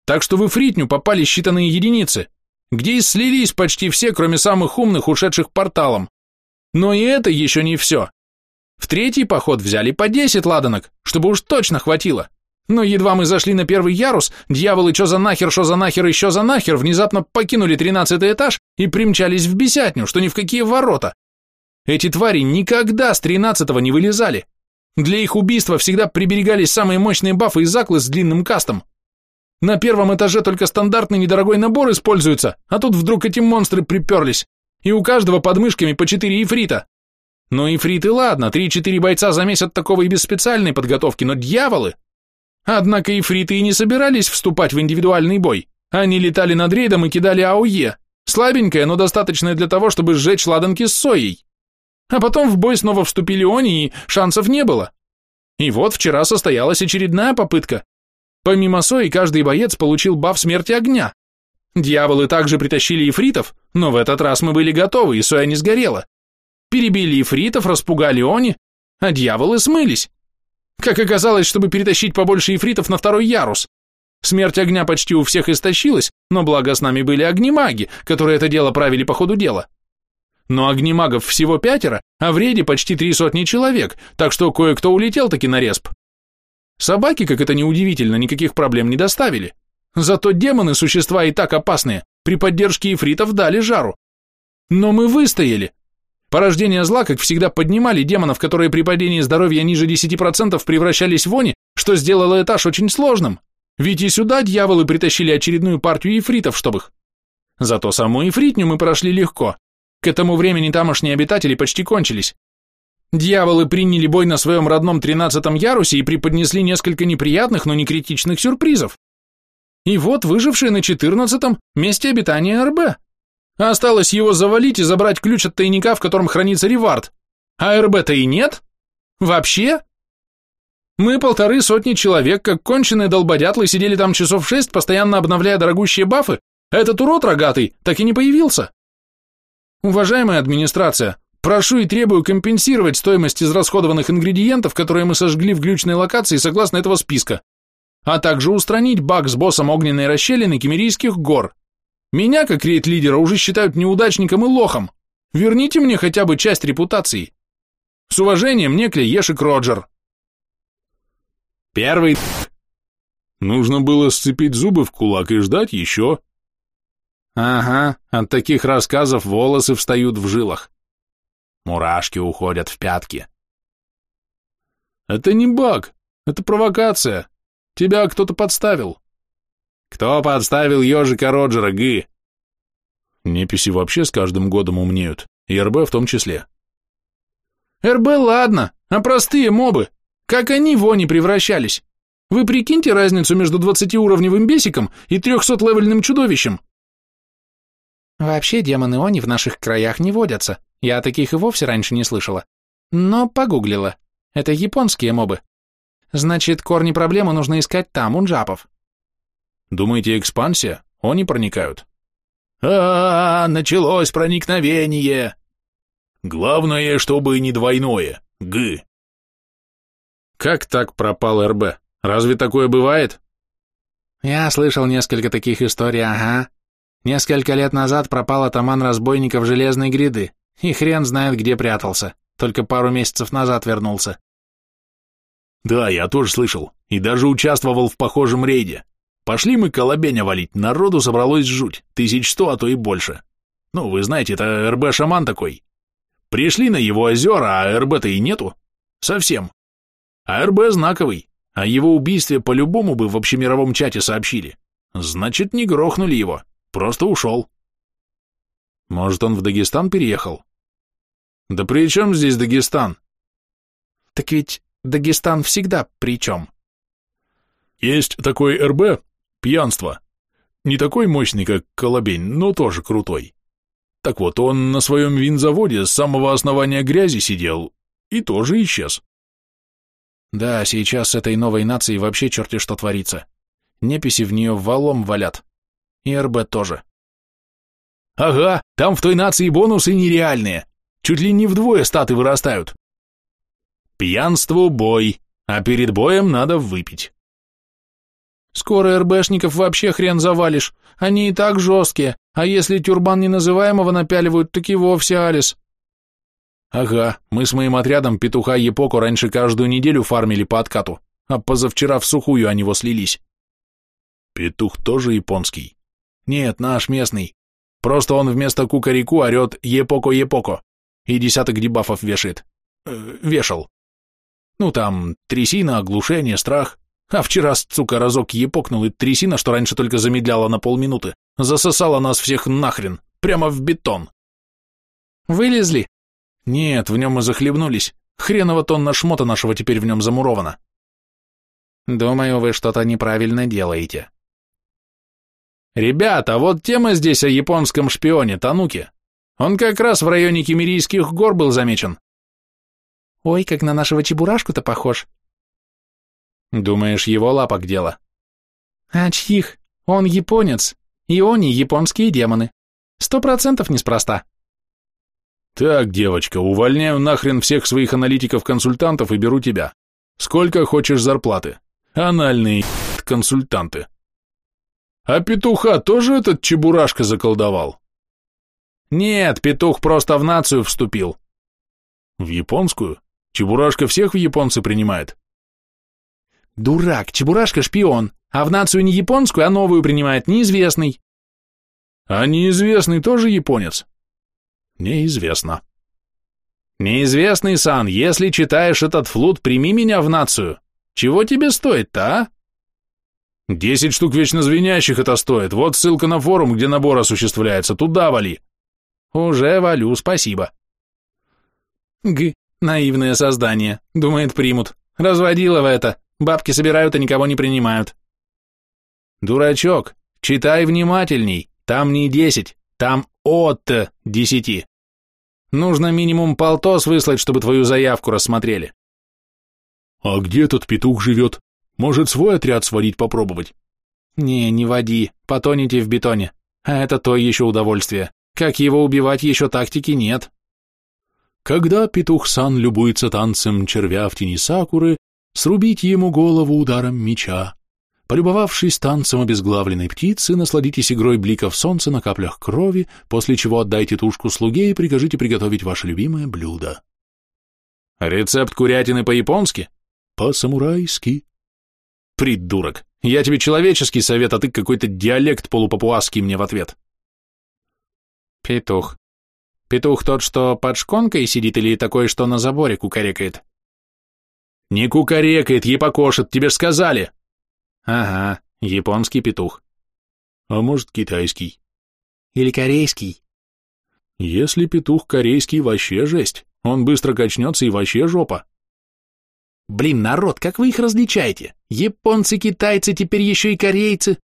Так что в Ифритню попали считанные единицы, где и слились почти все, кроме самых умных, ушедших порталом. Но и это еще не все. В третий поход взяли по 10 ладанок, чтобы уж точно хватило. Но едва мы зашли на первый ярус, дьяволы что за нахер, что за нахер, еще за нахер, внезапно покинули тринадцатый этаж и примчались в бесятню, что ни в какие ворота. Эти твари никогда с тринадцатого не вылезали. Для их убийства всегда приберегались самые мощные бафы и заклы с длинным кастом. На первом этаже только стандартный недорогой набор используется, а тут вдруг эти монстры приперлись, и у каждого под мышками по четыре ифрита. Ну ифриты ладно, три-четыре бойца за месяц такого и без специальной подготовки, но дьяволы! Однако ифриты и не собирались вступать в индивидуальный бой. Они летали над рейдом и кидали АОЕ. Слабенькое, но достаточное для того, чтобы сжечь ладанки с соей. А потом в бой снова вступили они, и шансов не было. И вот вчера состоялась очередная попытка. Помимо Сои, каждый боец получил баф смерти огня. Дьяволы также притащили ифритов, но в этот раз мы были готовы, и Соя не сгорела. Перебили ифритов, распугали они, а дьяволы смылись. Как оказалось, чтобы перетащить побольше ифритов на второй ярус. Смерть огня почти у всех истощилась, но благо с нами были огнемаги, которые это дело правили по ходу дела. Но огнемагов всего пятеро, а в рейде почти три сотни человек, так что кое-кто улетел таки на респ. Собаки, как это неудивительно, никаких проблем не доставили. Зато демоны, существа и так опасные, при поддержке ифритов дали жару. Но мы выстояли. Порождение зла, как всегда, поднимали демонов, которые при падении здоровья ниже 10% превращались в они, что сделало этаж очень сложным. Ведь и сюда дьяволы притащили очередную партию ифритов, чтобы их. Зато саму ифритню мы прошли легко, к этому времени тамошние обитатели почти кончились. Дьяволы приняли бой на своем родном тринадцатом ярусе и преподнесли несколько неприятных, но не критичных сюрпризов. И вот выжившие на четырнадцатом месте обитания РБ. Осталось его завалить и забрать ключ от тайника, в котором хранится ревард. А РБ-то и нет? Вообще? Мы полторы сотни человек, как конченые долбодятлы, сидели там часов шесть, постоянно обновляя дорогущие бафы, Этот урод рогатый так и не появился. Уважаемая администрация, прошу и требую компенсировать стоимость израсходованных ингредиентов, которые мы сожгли в глючной локации согласно этого списка, а также устранить баг с боссом огненной расщелины Кемерийских гор. Меня, как рейд-лидера, уже считают неудачником и лохом. Верните мне хотя бы часть репутации. С уважением, Некли, Ешик Роджер. Первый... Нужно было сцепить зубы в кулак и ждать еще. Ага, от таких рассказов волосы встают в жилах. Мурашки уходят в пятки. Это не баг, это провокация. Тебя кто-то подставил. Кто подставил ежика Роджера, Гы? Неписи вообще с каждым годом умнеют, и РБ в том числе. РБ ладно, а простые мобы, как они в они превращались? Вы прикиньте разницу между 20-уровневым бесиком и 300-левельным чудовищем. Вообще демоны они в наших краях не водятся, я таких и вовсе раньше не слышала. Но погуглила. Это японские мобы. Значит, корни проблемы нужно искать там, у джапов. Думаете, экспансия? Они проникают? А, -а, а началось проникновение. Главное, чтобы не двойное. Г. Как так пропал РБ? Разве такое бывает? Я слышал несколько таких историй, ага. Несколько лет назад пропал атаман разбойников Железной Гряды, и хрен знает, где прятался. Только пару месяцев назад вернулся. Да, я тоже слышал, и даже участвовал в похожем рейде. Пошли мы колобеня валить, народу собралось жуть, тысяч сто, а то и больше. Ну, вы знаете, это РБ-шаман такой. Пришли на его озера, а РБ-то и нету. Совсем. А РБ знаковый, о его убийстве по-любому бы в общемировом чате сообщили. Значит, не грохнули его, просто ушел. Может, он в Дагестан переехал? Да при чем здесь Дагестан? Так ведь Дагестан всегда при чем? Есть такой РБ, пьянство. Не такой мощный, как Колобень, но тоже крутой. Так вот, он на своем винзаводе с самого основания грязи сидел и тоже исчез. Да, сейчас с этой новой нацией вообще черти что творится. Неписи в нее валом валят. И РБ тоже. Ага, там в той нации бонусы нереальные. Чуть ли не вдвое статы вырастают. Пьянству бой, а перед боем надо выпить. Скоро РБшников вообще хрен завалишь, они и так жесткие, а если тюрбан неназываемого напяливают, так и вовсе алис. Ага, мы с моим отрядом петуха Епоку раньше каждую неделю фармили по откату, а позавчера в сухую они него слились. Петух тоже японский? Нет, наш местный. Просто он вместо кукареку орет «Епоко-Епоко» и десяток дебафов вешает. Э, вешал. Ну там, трясина, оглушение, страх. А вчера, сука, разок епокнул, и трясина, что раньше только замедляла на полминуты, засосала нас всех нахрен, прямо в бетон. Вылезли? Нет, в нем мы захлебнулись. Хреново тонна шмота нашего теперь в нем замурована. Думаю, вы что-то неправильно делаете. Ребята, вот тема здесь о японском шпионе Тануке. Он как раз в районе Кемерийских гор был замечен. Ой, как на нашего чебурашку-то похож. Думаешь, его лапок дело? А чьих? Он японец, и они японские демоны. Сто процентов неспроста. Так, девочка, увольняю нахрен всех своих аналитиков-консультантов и беру тебя. Сколько хочешь зарплаты? Анальные консультанты. А петуха тоже этот чебурашка заколдовал? Нет, петух просто в нацию вступил. В японскую? Чебурашка всех в японцы принимает? Дурак, Чебурашка шпион, а в нацию не японскую, а новую принимает, неизвестный. А неизвестный тоже японец? Неизвестно. Неизвестный, Сан, если читаешь этот флут, прими меня в нацию. Чего тебе стоит-то, а? Десять штук вечно звенящих это стоит. Вот ссылка на форум, где набор осуществляется. Туда вали. Уже валю, спасибо. Г, наивное создание. Думает, примут. Разводила в это. Бабки собирают, а никого не принимают. Дурачок, читай внимательней. Там не десять, там от десяти. Нужно минимум полтос выслать, чтобы твою заявку рассмотрели. А где тот петух живет? Может, свой отряд сводить попробовать? Не, не води, потоните в бетоне. А это то еще удовольствие. Как его убивать, еще тактики нет. Когда петух-сан любуется танцем червя в тени сакуры, срубить ему голову ударом меча. Полюбовавшись танцем обезглавленной птицы, насладитесь игрой бликов солнца на каплях крови, после чего отдайте тушку слуге и прикажите приготовить ваше любимое блюдо. Рецепт курятины по-японски? По-самурайски. Придурок. Я тебе человеческий совет, а ты какой-то диалект полупапуасский мне в ответ. Петух. Петух тот, что под шконкой сидит или такой, что на заборе кукарекает? Не кукарекает, епокошит, тебе ж сказали. Ага, японский петух. А может, китайский? Или корейский? Если петух корейский, вообще жесть. Он быстро качнется и вообще жопа. Блин, народ, как вы их различаете? Японцы, китайцы, теперь еще и корейцы.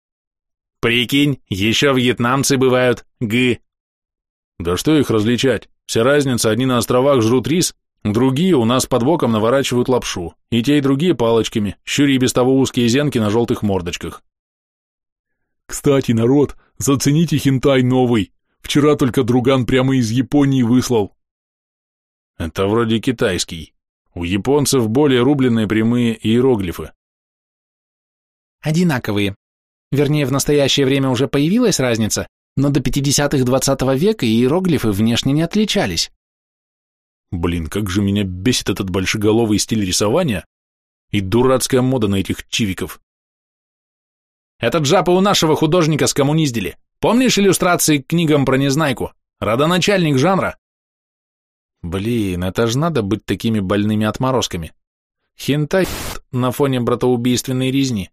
Прикинь, еще вьетнамцы бывают, гы. Да что их различать? Вся разница, одни на островах жрут рис, другие у нас под боком наворачивают лапшу, и те и другие палочками, щури без того узкие зенки на желтых мордочках. Кстати, народ, зацените хентай новый. Вчера только друган прямо из Японии выслал. Это вроде китайский. У японцев более рубленные прямые иероглифы. Одинаковые. Вернее, в настоящее время уже появилась разница, но до 50-х 20 -го века иероглифы внешне не отличались. Блин, как же меня бесит этот большеголовый стиль рисования и дурацкая мода на этих чивиков. Этот жапа у нашего художника скоммуниздили. Помнишь иллюстрации к книгам про Незнайку? Родоначальник жанра. Блин, это ж надо быть такими больными отморозками. Хентай на фоне братоубийственной резни.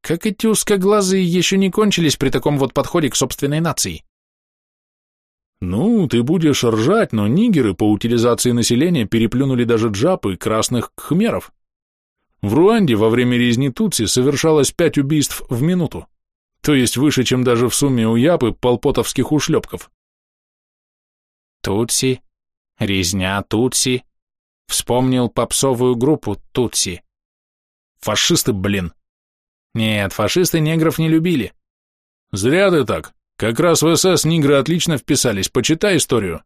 Как эти узкоглазые еще не кончились при таком вот подходе к собственной нации. Ну, ты будешь ржать, но нигеры по утилизации населения переплюнули даже джапы красных кхмеров. В Руанде во время резни Тутси совершалось пять убийств в минуту, то есть выше, чем даже в сумме у Япы полпотовских ушлепков. Тутси, Резня Тутси. Вспомнил попсовую группу Тутси. Фашисты, блин. Нет, фашисты негров не любили. Зря ты так. Как раз в СС негры отлично вписались, почитай историю.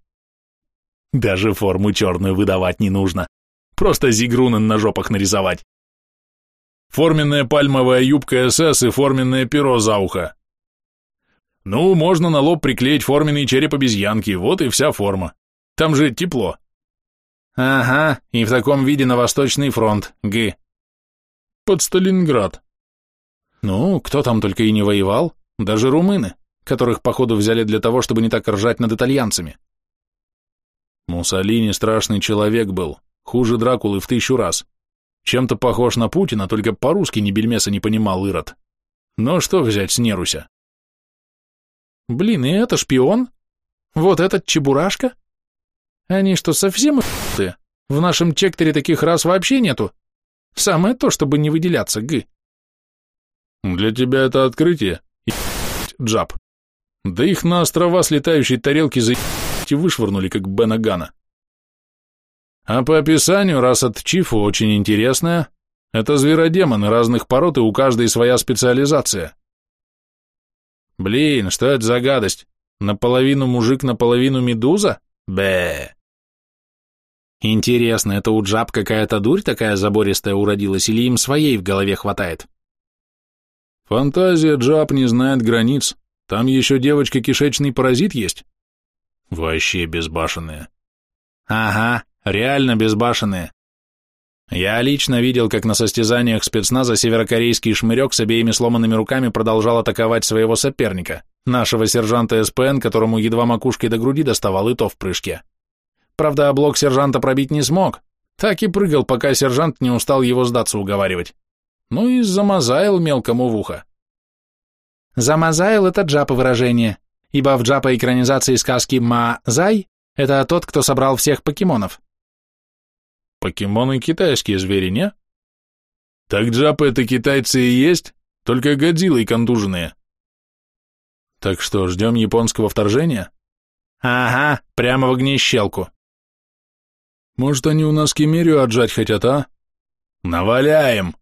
Даже форму черную выдавать не нужно. Просто зигрунен на жопах нарисовать. Форменная пальмовая юбка СС и форменное перо за ухо. Ну, можно на лоб приклеить форменный череп обезьянки, вот и вся форма. Там же тепло. Ага, и в таком виде на Восточный фронт, Г. Под Сталинград. Ну, кто там только и не воевал, даже румыны, которых, походу, взяли для того, чтобы не так ржать над итальянцами. Муссолини страшный человек был, хуже Дракулы в тысячу раз. Чем-то похож на Путина, только по-русски ни бельмеса не понимал Ирод. Но что взять с Неруся? Блин, и это шпион? Вот этот чебурашка? Они что, совсем ты? В нашем чекторе таких раз вообще нету. Самое то, чтобы не выделяться, г. Для тебя это открытие, джаб. Да их на острова с летающей тарелки за вышвырнули, как Бена Гана. А по описанию, раз от Чифу очень интересная, это зверодемоны разных пород, и у каждой своя специализация. Блин, что это за гадость? Наполовину мужик, наполовину медуза? Бэ. Интересно, это у джаб какая-то дурь такая забористая уродилась, или им своей в голове хватает? Фантазия джаб не знает границ. Там еще девочка-кишечный паразит есть. Вообще безбашенные. Ага, реально безбашенные. Я лично видел, как на состязаниях спецназа северокорейский шмырек с обеими сломанными руками продолжал атаковать своего соперника, нашего сержанта СПН, которому едва макушкой до груди доставал и то в прыжке. Правда, блок сержанта пробить не смог. Так и прыгал, пока сержант не устал его сдаться уговаривать. Ну и замазаил мелкому в ухо. Замазаил — это джапа выражение, ибо в джапа экранизации сказки Ма-Зай — это тот, кто собрал всех покемонов. Покемоны китайские звери, не? Так джапы это китайцы и есть, только годзиллы контуженные. Так что, ждем японского вторжения? Ага, прямо в огнещелку. Может, они у нас Кемерию отжать хотят, а? Наваляем!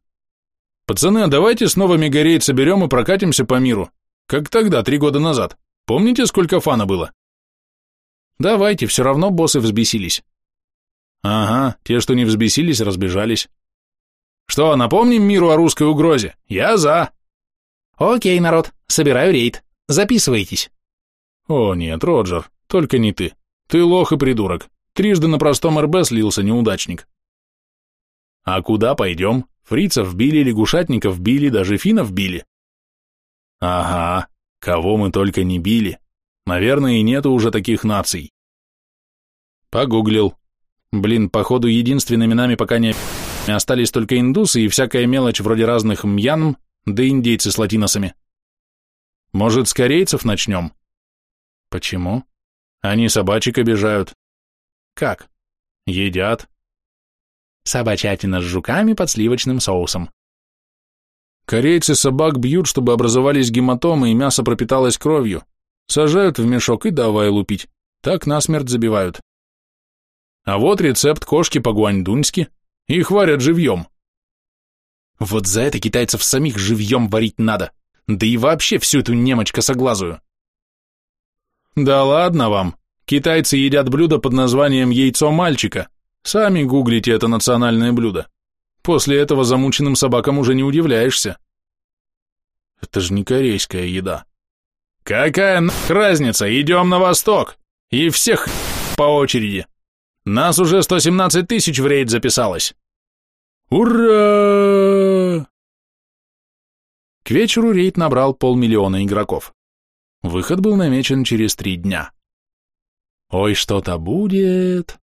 Пацаны, а давайте снова мегарейд соберем и прокатимся по миру, как тогда, три года назад. Помните, сколько фана было? Давайте, все равно боссы взбесились. Ага, те, что не взбесились, разбежались. Что, напомним миру о русской угрозе? Я за. Окей, народ, собираю рейд. Записывайтесь. О нет, Роджер, только не ты. Ты лох и придурок. Трижды на простом РБ слился неудачник. А куда пойдем? Фрицев били, лягушатников били, даже финнов били. Ага, кого мы только не били. Наверное, и нету уже таких наций. Погуглил. Блин, походу, единственными нами пока не остались только индусы и всякая мелочь вроде разных мьянм, да индейцы с латиносами. Может, с корейцев начнем? Почему? Они собачек обижают. Как? Едят. Собачатина с жуками под сливочным соусом. Корейцы собак бьют, чтобы образовались гематомы и мясо пропиталось кровью. Сажают в мешок и давай лупить. Так насмерть забивают. А вот рецепт кошки по-гуаньдуньски. Их варят живьем. Вот за это китайцев самих живьем варить надо. Да и вообще всю эту немочь косоглазую. Да ладно вам. Китайцы едят блюдо под названием яйцо мальчика. Сами гуглите это национальное блюдо. После этого замученным собакам уже не удивляешься. Это же не корейская еда. Какая нах разница, идем на восток. И всех по очереди. Нас уже 117 тысяч в рейд записалось. Ура! К вечеру рейд набрал полмиллиона игроков. Выход был намечен через три дня. Ой, что-то будет.